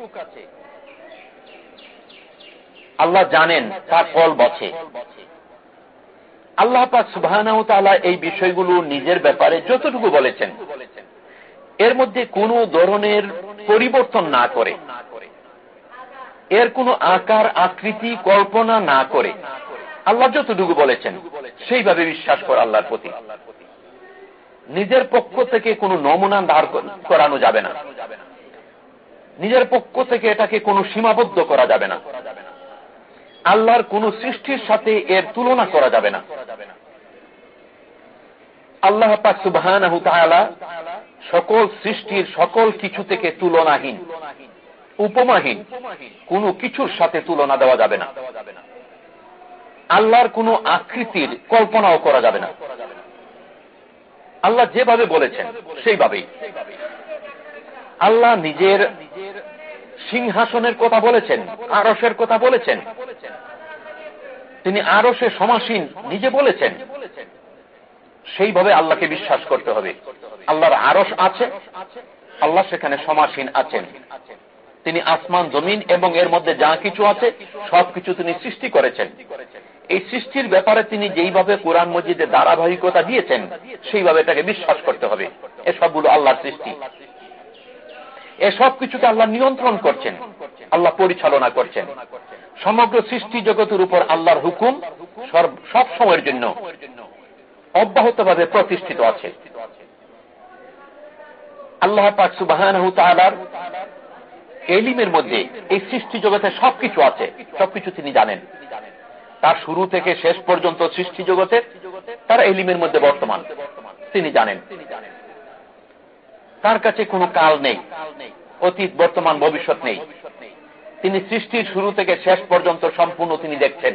[SPEAKER 1] আল্লাহ জানেন, তার ফল বছে। আল্লাহ পাক সুবাহ এই বিষয়গুলো নিজের ব্যাপারে যতটুকু বলেছেন, এর মধ্যে কোনো ধরনের পরিবর্তন না করে। এর কোনো আকার, আকৃতি, কল্পনা না করে। আল্লাহ যতটুকু বলেছেন, সেইভাবে বিশ্বাস করে আল্লাহর প্রতি। নিজের পক্ষ থেকে কোনো নমুনা দাঁড় করানো যাবে না। নিজের পক্ষ থেকে এটাকে কোনো সীমাবদ্ধ করা যাবে না। আল্লাহর কোন সৃষ্টির সাথে এর তুলনা করা যাবে না। আল্লাহ পাক সকল সৃষ্টির সকল কিছু থেকে তুলনাহীন। উপমাহীন। কোনো কিছুর সাথে তুলনা দেওয়া যাবে না। আল্লাহর কোন আকৃতির কল্পনাও করা যাবে না। আল্লাহ যেভাবে বলেছেন, সেইভাবেই। আল্লাহ নিজের সিংহাসনের কথা বলেছেন আরসের কথা বলেছেন। তিনি আরসে সমাসীন নিজে বলেছেন। সেইভাবে আল্লাহকে বিশ্বাস করতে হবে। আল্লাহর আরস আছে, আল্লাহ সেখানে সমাসীন আছেন। তিনি আসমান, জমিন এবং এর মধ্যে যা কিছু আছে, সবকিছু তিনি সৃষ্টি করেছেন। এই সৃষ্টির ব্যাপারে তিনি যেইভাবে কোরআন মসজিদে ধারাবাহিকতা দিয়েছেন, সেইভাবে এটাকে বিশ্বাস করতে হবে। এসবগুলো আল্লাহর সৃষ্টি। এসব কিছুকে আল্লাহ নিয়ন্ত্রণ করছেন, আল্লাহ পরিচালনা করছেন। সমগ্র সৃষ্টি জগতের উপর আল্লাহর হুকুম সব সময়ের জন্য অব্যাহতভাবে প্রতিষ্ঠিত আছে। আল্লাহ পাক সুবাহ এলিমের মধ্যে এই সৃষ্টি জগতে সবকিছু আছে, সবকিছু তিনি জানেন। তার শুরু থেকে শেষ পর্যন্ত সৃষ্টি জগতে তার এলিমের মধ্যে বর্তমান, তিনি জানেন। তার কাছে কোনো কাল নেই, অতীত, বর্তমান, ভবিষ্যৎ নেই। তিনি সৃষ্টির শুরু থেকে শেষ পর্যন্ত সম্পূর্ণ তিনি দেখছেন।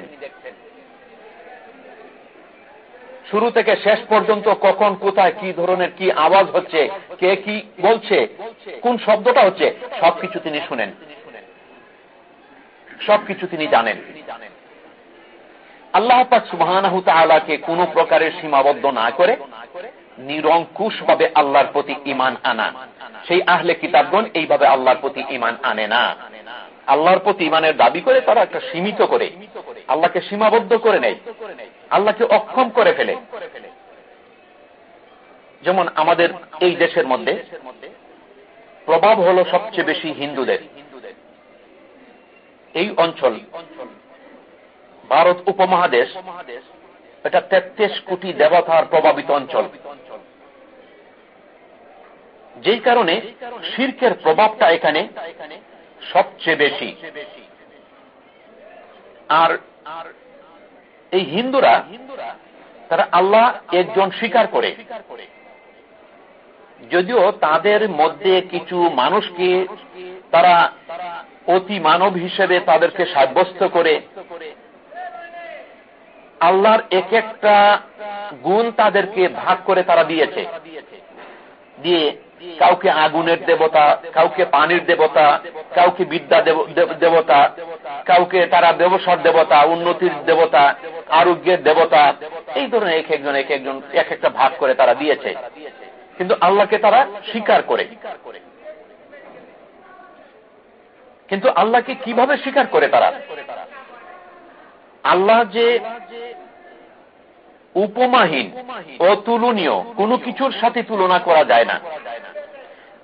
[SPEAKER 1] শুরু থেকে শেষ পর্যন্ত কখন, কোথায়, কি ধরনের, কি আওয়াজ হচ্ছে, কে কি বলছে, কোন শব্দটা হচ্ছে, সবকিছু তিনি শুনেন। সবকিছু তিনি জানেন। আল্লাহ পাক সুবাহকে কোন প্রকারের সীমাবদ্ধ না করে নিরঙ্কুশ ভাবে আল্লাহর প্রতি ইমান আনা। সেই আহলে কিতাবগণ এইভাবে আল্লাহর প্রতি ইমান আনে না। আল্লাহর প্রতি ইমানের দাবি করে তারা একটা সীমিত করে। আল্লাহকে সীমাবদ্ধ করে নেয়, আল্লাহকে অক্ষম করে ফেলে। যেমন আমাদের এই দেশের মধ্যে প্রভাব হল সবচেয়ে বেশি হিন্দুদের। এই অঞ্চল, ভারত উপমহাদেশ, এটা তেত্রিশ কোটি দেবতার প্রভাবিত অঞ্চল। যেই কারণে শির্কের প্রভাবটা এখানে সবচেয়ে বেশি। আর এই হিন্দুরা, তারা আল্লাহ একজন স্বীকার করে। যদিও তাদের মধ্যে কিছু মানুষকে তারা অতি মানব হিসেবে তাদেরকে সাব্যস্ত করে, আল্লাহর এক একটা গুণ তাদেরকে ভাগ করে তারা দিয়েছে। দিয়ে কাউকে আগুনের দেবতা, কাউকে পানির দেবতা, কাউকে বিদ্যা দেবতা, কাউকে তারা ব্যবসার দেবতা, উন্নতির দেবতা, আরোগ্যের দেবতা, এই ধরনের এক একজন এক একজন, এক একটা ভাগ করে তারা দিয়েছে। কিন্তু আল্লাহকে তারা স্বীকার করে। কিন্তু আল্লাহকে কীভাবে স্বীকার করে তারা? আল্লাহ যে উপমাহীন অতুলনীয় কোনো কিছুর সাথে তুলনা করা যায় না।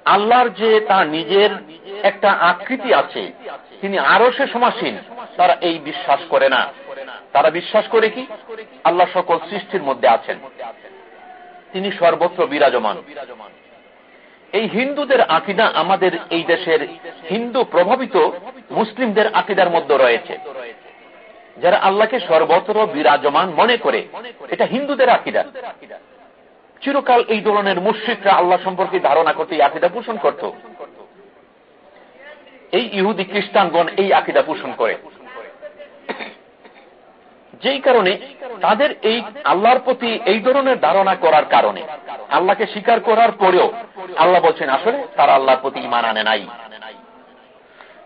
[SPEAKER 1] আল্লাহর যে তার নিজের একটা আকৃতি আছে, তিনি আরও সে সমাসীন, তারা এই বিশ্বাস করে না। তারা বিশ্বাস করে কি? আল্লাহ সকল সৃষ্টির মধ্যে আছেন। তিনি সর্বত্র বিরাজমান। এই হিন্দুদের আকিদা আমাদের এই দেশের হিন্দু প্রভাবিত মুসলিমদের আকিদার মধ্যে রয়েছে। যারা আল্লাহকে সর্বত্র বিরাজমান মনে করে, এটা হিন্দুদের আকিদা। চিরকাল এই ধরনের মুশ্রিকরা আল্লাহ সম্পর্কে ধারণা করতে এই আকিদা পোষণ করত। এই ইহুদি খ্রিস্টানগণ এই আকিদা পোষণ করে। যেই কারণে তাদের এই আল্লাহর প্রতি এই ধরনের ধারণা করার কারণে, আল্লাহকে স্বীকার করার পরেও আল্লাহ বলছেন, আসলে তারা আল্লাহর প্রতি ইমান আনে নাই।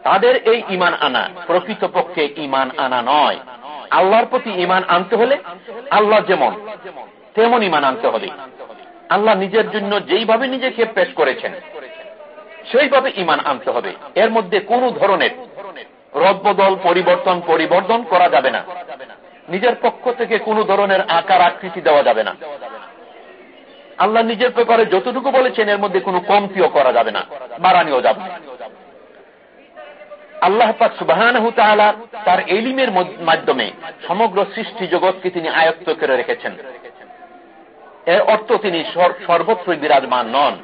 [SPEAKER 1] তাদের এই ইমান আনা প্রকৃতপক্ষে ইমান আনা নয়। আল্লাহর প্রতি ইমান আনতে হলে আল্লাহ যেমন, তেমন ইমান আনতে হবে। আল্লাহ নিজের জন্য যেইভাবে নিজেকে পেশ করেছেন, সেইভাবে ইমান আনতে হবে। এর মধ্যে কোন ধরনের রদবদল, পরিবর্তন পরিবর্তন করা যাবে না। নিজের পক্ষ থেকে কোন ধরনের আকার, আকৃতি দেওয়া যাবে না। আল্লাহ নিজের ব্যাপারে যতটুকু বলেছেন, এর মধ্যে কোনো কমতিও করা যাবে না, বাড়ানিও যাবে আল্লাহ পাক সুবাহ তার এলিমের মাধ্যমে সমগ্র সৃষ্টি জগৎকে তিনি আয়ত্ত করে রেখেছেন। এর অর্থ তিনি সর্বত্রই বিরাজমান নন।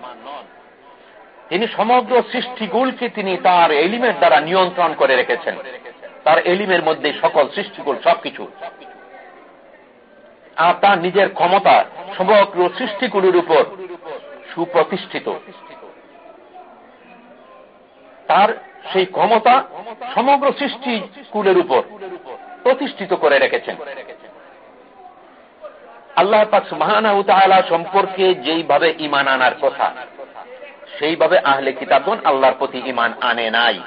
[SPEAKER 1] তিনি সমগ্র সৃষ্টিগুলকে তিনি তার এলিমের দ্বারা নিয়ন্ত্রণ করে রেখেছেন। তার এলিমের মধ্যে সকল সৃষ্টিগুল সবকিছু। আর তার নিজের ক্ষমতা সমগ্র সৃষ্টিগুলির উপর সুপ্রতিষ্ঠিত। তার সেই ক্ষমতা সমগ্র সৃষ্টিকুলের উপর প্রতিষ্ঠিত করে রেখেছেন। আল্লাহ পাক সুবাহানা সম্পর্কে যেইভাবে ইমান আনার কথা, সেইভাবে আহলে কিতাবগণ আল্লাহর প্রতি ইমান আনে নাই।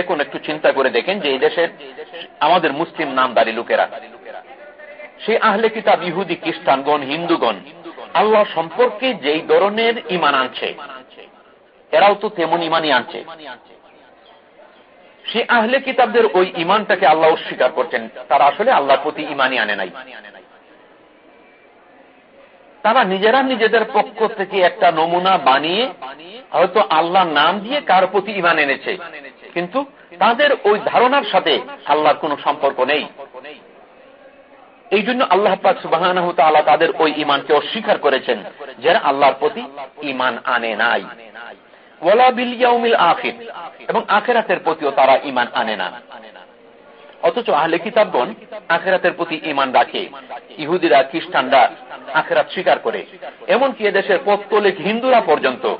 [SPEAKER 1] এখন একটু চিন্তা করে দেখেন যে এই দেশের আমাদের মুসলিম নামদারি লোকেরা সেই আহলে কিতাব ইহুদি, খ্রিস্টানগণ, হিন্দুগণ, আল্লাহ সম্পর্কে যেই ধরনের ইমান আনছে, এরাও তো তেমন ইমানই আনছে। সে আহলে কিতাবদের ওই ইমানটাকে আল্লাহ অস্বীকার করছেন। তারা আসলে আল্লাহর প্রতি ইমানই আনে নাই। তারা নিজেরা নিজেদের পক্ষ থেকে একটা নমুনা বানিয়ে হয়তো আল্লাহর নাম দিয়ে কার প্রতি ইমান এনেছে। কিন্তু তাদের ওই ধারণার সাথে আল্লাহর কোন সম্পর্ক নেই। এই জন্য আল্লাহ পাক সুবাহ তাদের ওই ইমানকে অস্বীকার করেছেন, যারা আল্লাহর প্রতি ইমান আনে নাই। ওলা বিল ইয়াউমিল আখির। এবং আখেরাতের প্রতিও তারা ইমান আনে না। অথচ আহলে কিতাবগণ আখেরাতের প্রতি ইমান রাখে। ইহুদিরা, খ্রিস্টানরা আখেরাত স্বীকার করে। এমনকি এদেশের পত্তলিক হিন্দুরা পর্যন্ত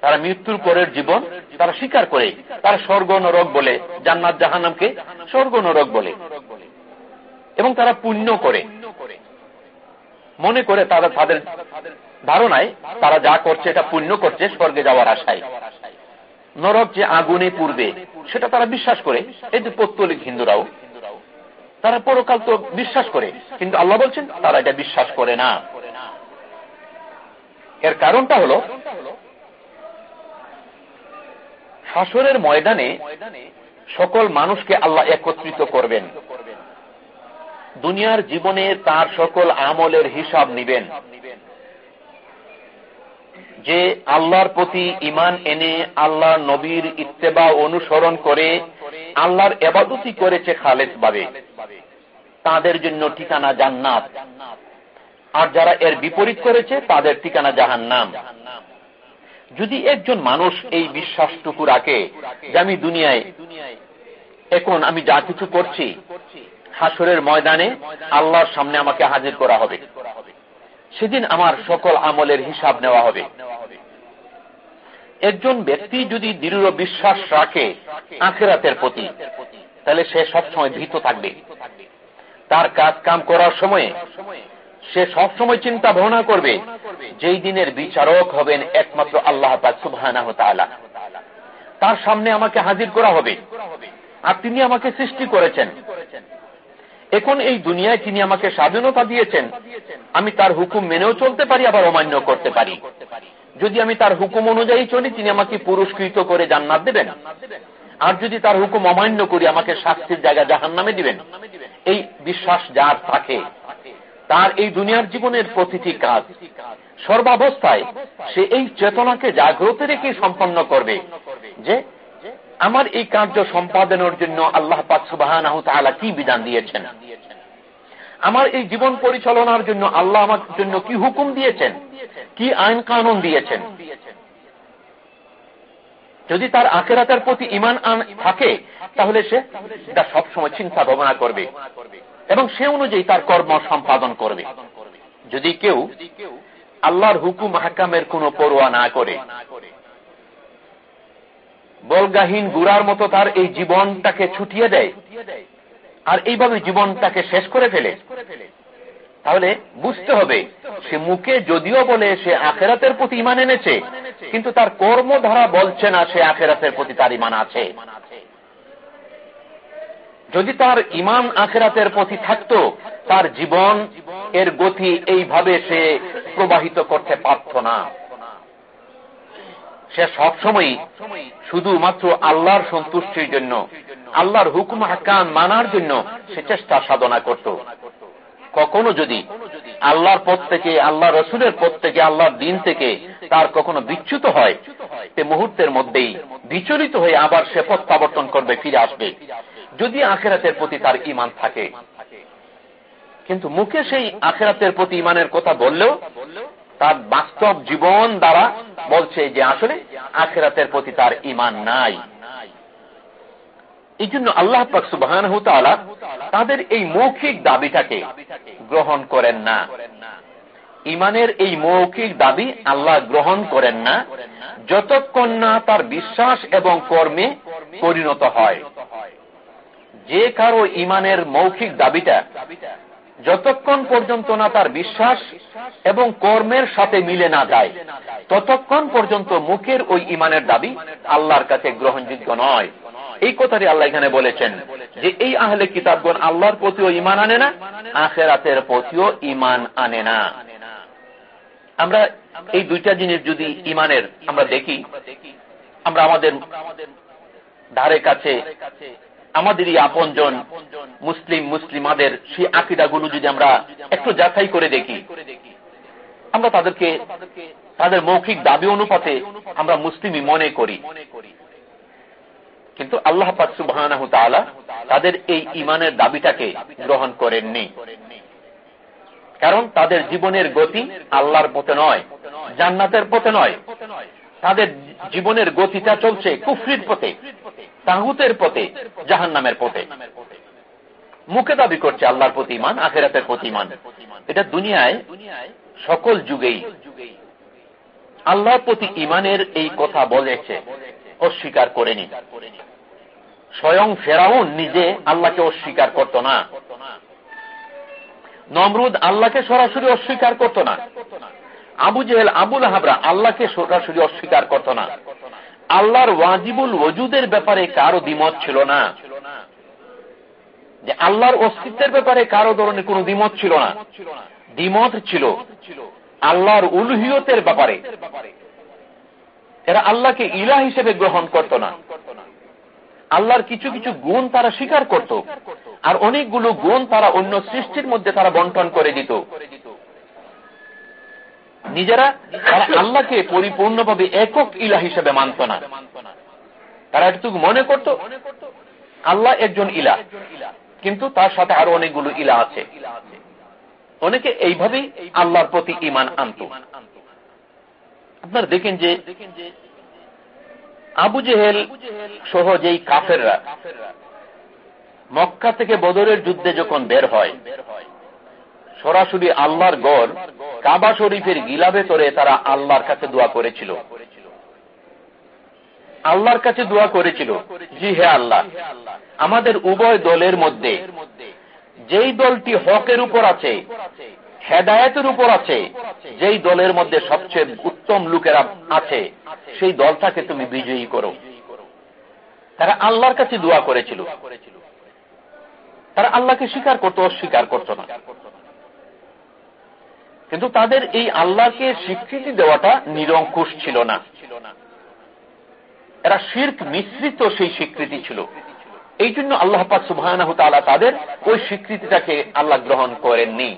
[SPEAKER 1] তারা মৃত্যুর পরের জীবন তারা স্বীকার করে। তারা স্বর্গ নরক বলে, জান্নাত জাহান্নামকে স্বর্গ নরক বলে। এবং তারা পুণ্য করে। মনে করে তারা তাদের ধারণায় তারা যা করছে এটা পুণ্য করছে স্বর্গে যাওয়ার আশায়। নরক যে আগুনে পূর্বে সেটা তারা বিশ্বাস করে। এই যে পত্তলিক হিন্দুরাও, তারা পরকাল তো বিশ্বাস করে, কিন্তু আল্লাহ বলছেন, তারা এটা বিশ্বাস করে না। এর কারণটা হল শাসনের ময়দানে সকল মানুষকে আল্লাহ একত্রিত করবেন। দুনিয়ার জীবনে তার সকল আমলের হিসাব নিবেন। যে আল্লাহর প্রতি ইমান এনে আল্লাহ নবীর ইত্তেবা অনুসরণ করে আল্লাহর এবাদতি করেছে খালেদ ভাবে। তাদের জন্য ঠিকানা জান্নাত। আর যারা এর বিপরীত করেছে, তাদের ঠিকানা জাহান নাম যদি একজন মানুষ এই বিশ্বাসটুকু রাখে যে আমি দুনিয়ায়, এখন আমি যা কিছু করছি হাসরের ময়দানে আল্লাহর সামনে আমাকে হাজির করা হবে। সেদিন আমার সকল আমলের হিসাব নেওয়া হবে। একজন ব্যক্তি যদি দৃঢ় বিশ্বাস রাখে আখেরাতের প্রতি, তাহলে সে সবসময় ভীত থাকবে। তার কাজ কাম করার সময়ে সে সবসময় চিন্তা ভাবনা করবে, যেই দিনের বিচারক হবেন একমাত্র আল্লাহ সুবাহ তার সামনে আমাকে হাজির করা হবে আর তিনি আমাকে সৃষ্টি করেছেন। এখন এই দুনিয়ায় তিনি আমাকে স্বাধীনতা দিয়েছেন। আমি তার হুকুম মেনেও চলতে পারি, আবার অমান্য করতে পারি। যদি আমি তার হুকুম অনুযায়ী চলি, তিনি আমাকে পুরস্কৃত করে জান্নাত দেবেন। আর যদি তার হুকুম অমান্য করি, আমাকে শাস্তির জায়গা জাহান নামে দিবেন। এই বিশ্বাস যার থাকে, তার এই দুনিয়ার জীবনের প্রতিটি কাজ। সর্বাবস্থায় সে এই চেতনাকে জাগ্রত রেখে সম্পন্ন করবে যে, আমার এই কার্য সম্পাদনের জন্য আল্লাহ পাকসুবাহ কি বিধান দিয়েছেন? আমার এই জীবন পরিচালনার জন্য আল্লাহ আমার জন্য কি হুকুম দিয়েছেন? কি আইন কানুন দিয়েছেন? যদি তার আখেরাতের প্রতি ইমান থাকে, তাহলে সে এটা সবসময় চিন্তা ভাবনা করবে এবং সে অনুযায়ী তার কর্ম সম্পাদন করবে। যদি কেউ আল্লাহর হুকুম হাকামের কোন পড়ুয়া না করে, বলগাহীন গুড়ার মতো তার এই জীবনটাকে ছুটিয়ে দেয় আর এইভাবে জীবনটাকে শেষ করে ফেলে, তাহলে বুঝতে হবে, সে মুখে যদিও বলে সে আখেরাতের প্রতি ইমান এনেছে, কিন্তু তার কর্মধারা বলছে না সে আখেরাতের প্রতি তার ইমান আছে। যদি তার ইমান আখেরাতের প্রতি থাকত, তার জীবন এর গতি এইভাবে সে প্রবাহিত করতে পারত না। সে সবসময় শুধুমাত্র আল্লাহর সন্তুষ্টির জন্য আল্লাহর হুকুম, হাকাম মানার জন্য সে চেষ্টা সাধনা করত। কখনো যদি আল্লাহর পথ থেকে আল্লাহ রসুলের পথ থেকে, আল্লাহর দিন থেকে তার কখনো বিচ্যুত হয়, সে মুহূর্তের মধ্যেই বিচলিত হয়ে আবার সে প্রত্যাবর্তন করবে, ফিরে আসবে। যদি আখেরাতের প্রতি তার ইমান থাকে। কিন্তু মুখে সেই আখেরাতের প্রতি ইমানের কথা বললেও তার বাস্তব জীবন দ্বারা বলছে যে আসলে আখেরাতের প্রতি তার ইমান নাই। এই জন্য আল্লাহ সুবাহান তাদের এই মৌখিক দাবিটাকে গ্রহণ করেন না। ইমানের এই মৌখিক দাবি আল্লাহ গ্রহণ করেন না, যতক্ষণ না তার বিশ্বাস এবং কর্মে পরিণত হয়। যে কারও ইমানের মৌখিক দাবিটা যতক্ষণ পর্যন্ত না তার বিশ্বাস এবং কর্মের সাথে মিলে না যায়, ততক্ষণ পর্যন্ত মুখের ওই ইমানের দাবি আল্লাহর কাছে গ্রহণযোগ্য নয়। এই কথাটি আল্লাহ এখানে বলেছেন যে এই আহলে কিতাবগণ আল্লাহর প্রতিও ইমান আনে না, আখেরাতের প্রতিও ইমান আনে না। আমরা এই দুইটা জিনিস যদি ইমানের আমরা দেখি, আমরা আমাদের ধারে কাছে, আমাদেরই আপনজন মুসলিম, মুসলিমাদের সেই আকিদাগুলো যদি আমরা একটু যাচাই করে দেখি, আমরা তাদেরকে, তাদের মৌখিক দাবি অনুপাতে আমরা মুসলিমই মনে করি। কিন্তু আল্লাহ পাকসুবাহ তাদের এই ইমানের দাবিটাকে গ্রহণ করেননি। কারণ তাদের জীবনের গতি আল্লাহর পথে নয়, জান্নাতের পথে নয়। তাদের জীবনের গতিটা চলছে কুফরির পথে তাহুতের পথে জাহান নামের পথে। মুখে দাবি করছে আল্লাহর প্রতি ইমান আখেরাতের প্রতি ইমান এটা দুনিয়ায় সকল যুগেই আল্লাহর প্রতি ইমানের এই কথা বলেছে। অস্বীকার করেনি স্বয়ং ফেরাউন নিজে আল্লাহকে অস্বীকার করত না। নমরুদ আল্লাহকে সরাসরি অস্বীকার করত না। আবু জেহেল আবুল হাবরা আল্লাহকে সরাসরি অস্বীকার করত না। আল্লাহর ওয়াজিবুল ওজুদের ব্যাপারে কারও দ্বিমত ছিল না। যে আল্লাহর অস্তিত্বের ব্যাপারে কারও ধরনের কোন দ্বিমত ছিল না। দ্বিমত ছিল আল্লাহর উলহিয়তের ব্যাপারে। এরা আল্লাহকে ইলা হিসেবে গ্রহণ করত না। আল্লাহর কিছু কিছু গুণ তারা স্বীকার করত, আর অনেকগুলো গুণ তারা অন্য সৃষ্টির মধ্যে তারা বন্টন করে দিত। নিজেরা তারা আল্লাহকে পরিপূর্ণভাবে একক ইলা হিসেবে মানত না। তারা এটুকু মনে করত, আল্লাহ একজন ইলা কিন্তু তার সাথে আরও অনেকগুলো ইলা আছে। অনেকে এইভাবেই আল্লাহর প্রতি ইমান আনত। আপনারা দেখেন যে আবু জেহেল সহ যেই কাফেররা, মক্কা থেকে বদরের যুদ্ধে যখন বের হয়, সরাসরি আল্লাহর গড় কাবা শরীফের গিলা ভেতরে তারা আল্লাহর কাছে দোয়া করেছিল। আল্লাহর কাছে দোয়া করেছিল, জি হে আল্লাহ, আমাদের উভয় দলের মধ্যে যেই দলটি হকের উপর আছে হেদায়তের উপর আছে। যেই দলের মধ্যে সবচেয়ে উত্তম লোকেরা আছে, সেই দলটাকে তুমি বিজয়ী করো। তারা আল্লাহর কাছে দোয়া করেছিল। তারা আল্লাহকে স্বীকার করতো, অস্বীকার করত না। কিন্তু তাদের এই আল্লাহকে স্বীকৃতি দেওয়াটা নিরঙ্কুশ ছিল না। এরা শির্ক মিশ্রিত সেই স্বীকৃতি ছিল। এই জন্য আল্লাহ পাক সুবাহ তাদের ওই স্বীকৃতিটাকে আল্লাহ গ্রহণ করেননি।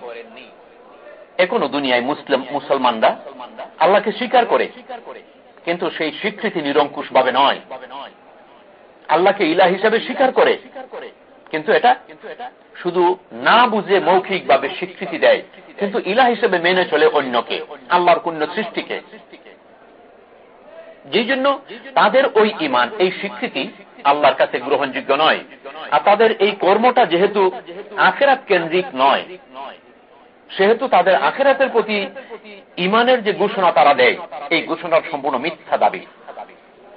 [SPEAKER 1] এখনও দুনিয়ায় মুসলিম মুসলমানরা আল্লাহকে স্বীকার করে, কিন্তু সেই স্বীকৃতি নিরঙ্কুশ ভাবে নয়। আল্লাহকে ইলা হিসাবে স্বীকার করে, কিন্তু এটা শুধু না বুঝে মৌখিক ভাবে স্বীকৃতি দেয়, কিন্তু ইলা হিসেবে মেনে চলে অন্যকে, আল্লাহর কোন সৃষ্টিকে। যেই জন্য তাদের ওই ইমান এই স্বীকৃতি আল্লাহর কাছে গ্রহণযোগ্য নয়। আর তাদের এই কর্মটা যেহেতু আখেরাত কেন্দ্রিক নয় সেহেতু তাদের আখেরাতের প্রতি ইমানের যে ঘোষণা তারা দেয়, এই ঘোষণার সম্পূর্ণ মিথ্যা দাবি।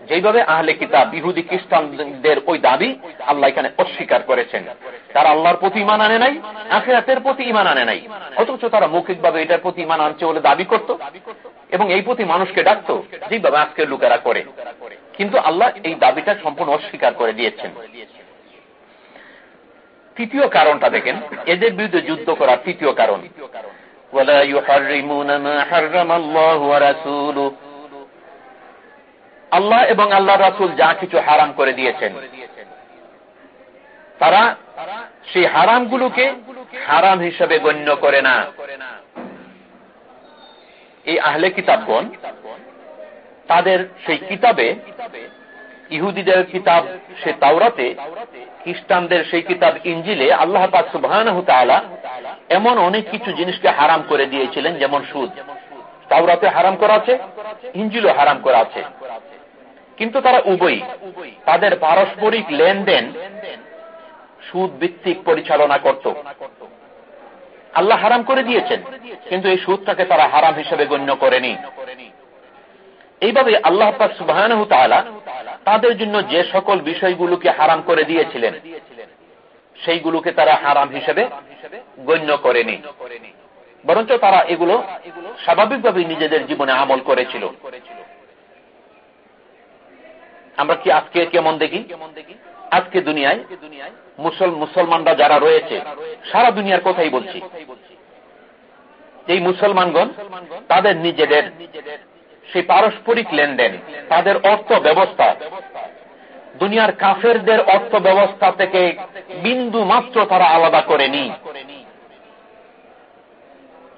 [SPEAKER 1] যেইভাবে আহলে কিতাব বিহুদি খ্রিস্টানদের ওই দাবি আল্লাহ এখানে অস্বীকার করেছেন। তারা আল্লাহর প্রতি ইমান আনে নাই, আখেরাতের প্রতি ইমান আনে নাই। অথচ তারা মৌখিকভাবে এটার প্রতি ইমান আনছে বলে দাবি করত এবং এই প্রতি মানুষকে ডাকত যেভাবে আজকের লোকেরা করে। কিন্তু আল্লাহ এই দাবিটা সম্পূর্ণ অস্বীকার করে দিয়েছেন। তৃতীয় কারণটা দেখেন। এদের বিরুদ্ধে যুদ্ধ করার তৃতীয় কারণ। আল্লাহ এবং আল্লাহ রাসুল যা কিছু হারাম করে দিয়েছেন। তারা সেই হারামগুলোকে হারাম হিসেবে গণ্য করে না। এই আহলে কিতাবগণ, তাদের সেই কিতাবে ইহুদিদের কিতাব, সে তাওরাতে, খ্রিস্টানদের সেই কিতাব ইঞ্জিলে আল্লাহ পাক সুবাহ এমন অনেক কিছু জিনিসকে হারাম করে দিয়েছিলেন, যেমন সুদ। তাওরাতে হারাম করা আছে ইঞ্জিলও হারাম করা আছে। কিন্তু তারা উভয়ই তাদের পারস্পরিক লেনদেন সুদ ভিত্তিক পরিচালনা করত। আল্লাহ হারাম করে দিয়েছেন, কিন্তু এই সুদটাকে তারা হারাম হিসেবে গণ্য করেনি। এইভাবে আল্লাহ সুবাহ তাদের জন্য যে সকল বিষয়গুলোকে হারাম করে দিয়েছিলেন, সেইগুলোকে তারা হারাম হিসেবে গণ্য করেনি। বরঞ্চ তারা এগুলো স্বাভাবিকভাবে নিজেদের জীবনে আমল করেছিল। আমরা কি আজকে কেমন দেখি? আজকে দুনিয়ায় মুসলমানরা যারা রয়েছে, সারা দুনিয়ার কথাই বলছি। এই মুসলমানগণ তাদের নিজেদের সেই পারস্পরিক লেনদেন, তাদের অর্থ ব্যবস্থা দুনিয়ার কাফেরদের অর্থ ব্যবস্থা থেকে বিন্দু মাত্র তারা আলাদা করেনি।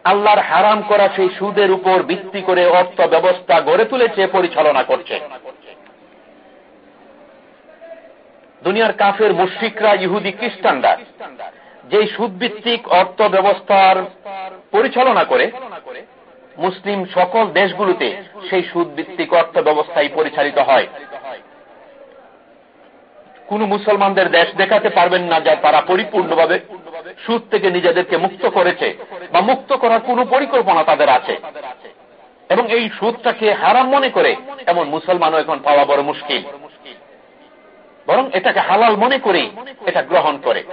[SPEAKER 1] আল্লাহর হারাম করা সেই সুদের উপর ভিত্তি করে অর্থ ব্যবস্থা গড়ে তুলেছে, পরিচালনা করছে। দুনিয়ার কাফের মুশ্রিকরা ইহুদি খ্রিস্টানরা যে সুদভিত্তিক অর্থ ব্যবস্থার পরিচালনা করে মুসলিম সকল দেশগুলোতে সেই সুদভিত্তিক অর্থ ব্যবস্থাই পরিচালিত হয়। কোন মুসলমানদের দেশ দেখাতে পারবেন না যা তারা পরিপূর্ণভাবে সুদ থেকে নিজেদেরকে মুক্ত করেছে বা মুক্ত করার কোন পরিকল্পনা তাদের আছে। এবং এই সুদটাকে হারাম মনে করে এমন মুসলমানও এখন পাওয়া বড় মুশকিল। বরং এটাকে হালাল মনে করে এটা গ্রহণ করে।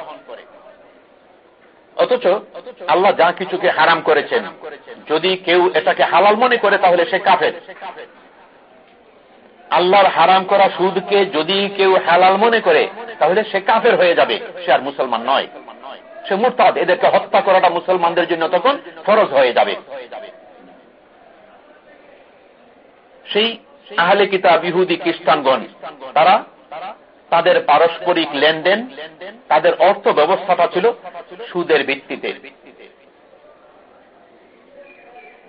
[SPEAKER 1] অথচ আল্লাহ যা কিছুকে হারাম করেছেন। যদি কেউ এটাকে হালাল মনে করে, তাহলে সে কাফের। আল্লাহর হারাম করা সুদকে যদি কেউ হালাল মনে করে, তাহলে সে কাফের হয়ে যাবে। সে আর মুসলমান নয়। সে মুরতাদ, এদেরকে হত্যা করাটা মুসলমানদের জন্য তখন ফরজ হয়ে যাবে। সেই আহলে কিতাব ইহুদি খ্রিস্টানগণ, তারা তাদের পারস্পরিক লেনদেন, তাদের অর্থ ব্যবস্থাটা ছিল সুদের ভিত্তিতে।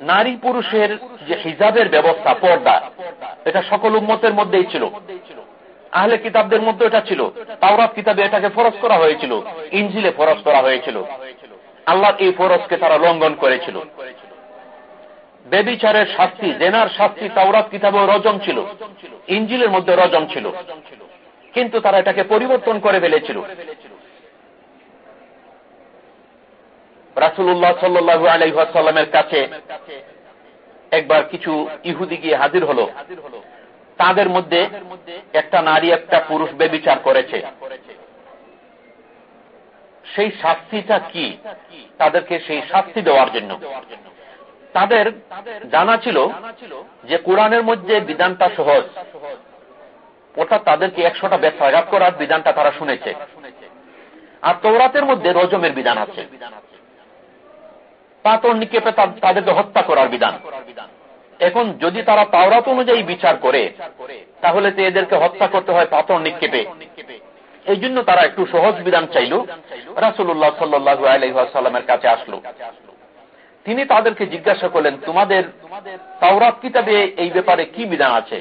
[SPEAKER 1] নারী পুরুষের যে হিজাবের ব্যবস্থা, পর্দা, এটা সকল উন্মতের মধ্যেই ছিল। আহলে কিতাবদের মধ্যে এটা ছিল। তাওরাত কিতাবে এটাকে ফরজ করা হয়েছিল। ইঞ্জিলে ফরজ করা হয়েছিল। আল্লাহ এই ফরজকে তারা লঙ্ঘন করেছিল। বেবিচারের শাস্তি, জেনার শাস্তি তাওরাত কিতাবে রজম ছিল। ইঞ্জিলের মধ্যে রজম ছিল। কিন্তু তারা এটাকে পরিবর্তন করে ফেলেছিল। রাসুল্লাহ সাল্লু আলাইসাল্লামের কাছে একবার কিছু ইহুদি গিয়ে হাজির হল। তাদের মধ্যে একটা নারী, একটা পুরুষ বেবিচার করেছে। সেই শাস্তিটা কি? তাদেরকে সেই শাস্তি দেওয়ার জন্য। তাদের জানা ছিল যে কোরআনের মধ্যে বিধানটা সহজ। অর্থাৎ তাদেরকে একশোটা ব্যথাঘাত করার বিধানটা তারা শুনেছে। আর তৌরাতের মধ্যে রজমের বিধান আছে। পাতর নিক্ষেপে তাদেরকে হত্যা করার বিধান। এখন যদি তারা তাওরাত অনুযায়ী বিচার করে, তাহলে তো এদেরকে হত্যা করতে হয় পাতর নিক্ষেপে। এই জন্য তারা একটু সহজ বিধান চাইল। রাসুল্লাহ সাল্লু আলহামের কাছে আসলো। তিনি তাদেরকে জিজ্ঞাসা করলেন, তোমাদের তাওরাত কিতাবে এই ব্যাপারে কি বিধান আছে?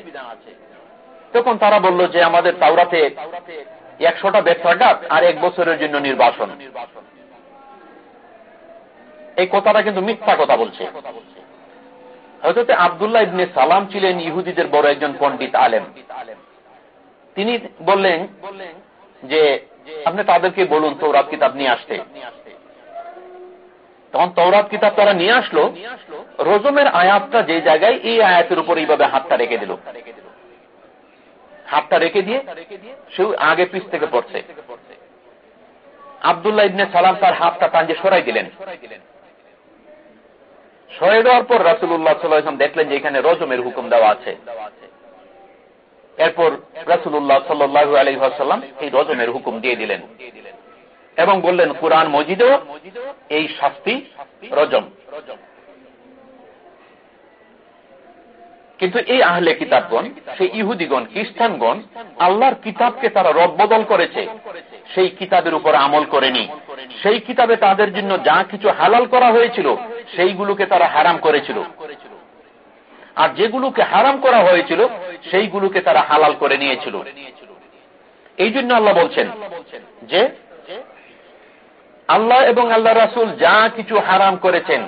[SPEAKER 1] তখন তারা বলল যে আমাদের তাওরাতে একশোটা ব্যথাঘাত আর এক বছরের জন্য নির্বাসন। এই কথাটা কিন্তু মিথ্যা কথা বলছে। হয়তো আবদুল্লাহ ইবনে সালাম ছিলেন ইহুদিদের বড় একজন পণ্ডিত আলেম। তিনি বললেন যে, আপনি তাদেরকে বলুন তৌরাত কিতাব নিয়ে আসতে। তখন তৌরাত কিতাব তারা নিয়ে আসলো। রজমের আয়াতটা যে জায়গায় এই আয়াতের উপর এইভাবে হাতটা রেখে দিল। হাতটা রেখে দিয়ে সে আগে পিস থেকে পড়ছে। আবদুল্লাহ ইবনে সালাম তার হাতটা টাঞ্জে সরাই দিলেন। সরে দেওয়ার পর রাসুল্লাহ সাল্লাম দেখলেন যে এখানে রজমের হুকুম দেওয়া আছে। এরপর রাসুল্লাহ সাল্লু আলহাসাল্লাম এই রজমের হুকুম দিয়ে দিলেন এবং বললেন, কোরআন মজিদেও এই শাস্তি রজম রজম। কিন্তু এই আহলে কিতাবগণ, সেই ইহুদিগণ, খ্রিস্টানগণ, আল্লাহর কিতাবকে তারা রদবদল করেছে। সেই কিতাবের উপর আমল করেনি। সেই কিতাবে তাদের জন্য যা কিছু হালাল করা হয়েছিল, সেইগুলোকে তারা হারাম করেছিল। আর যেগুলোকে হারাম করা হয়েছিল, সেইগুলোকে তারা হালাল করে নিয়েছিল। এই জন্য আল্লাহ বলছেন যে, আল্লাহ এবং আল্লাহ রাসুল যা কিছু হারাম করেছেন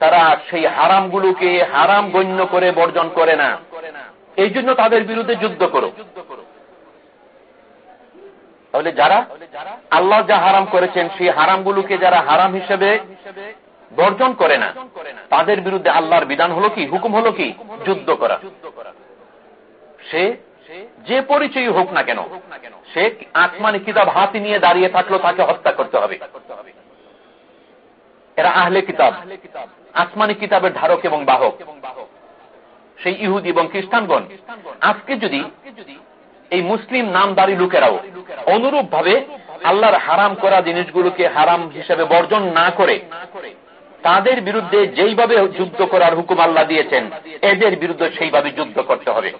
[SPEAKER 1] তারা সেই হারামগুলোকে হারাম গণ্য করে বর্জন করে না। এই জন্য তাদের বিরুদ্ধে যুদ্ধ করো। তাহলে যারা আল্লাহ যা হারাম করেছেন, সেই হারামগুলোকে যারা হারাম হিসেবে বর্জন করে না, তাদের বিরুদ্ধে আল্লাহর বিধান হলো কি, হুকুম হলো কি, যুদ্ধ করা। সে যে পরিচয় হোক না কেন, সে আসমানি কিতাব হাতি নিয়ে দাঁড়িয়ে থাকল তাকে হত্যা করতে হবে। এরা আহলে কিতাব, আসমানি কিতাবের ধারক এবং বাহক। সেই ইহুদি এবং খ্রিস্টানগণ, আজকে যদি এই মুসলিম নামদারি লোকেরাও অনুরূপ ভাবে আল্লাহর হারাম করা জিনিসগুলোকে হারাম হিসেবে বর্জন না করে, তাদের বিরুদ্ধে যেইভাবে যুদ্ধ করার হুকুম আল্লাহ দিয়েছেন, এদের বিরুদ্ধে সেইভাবে যুদ্ধ করতে হবে।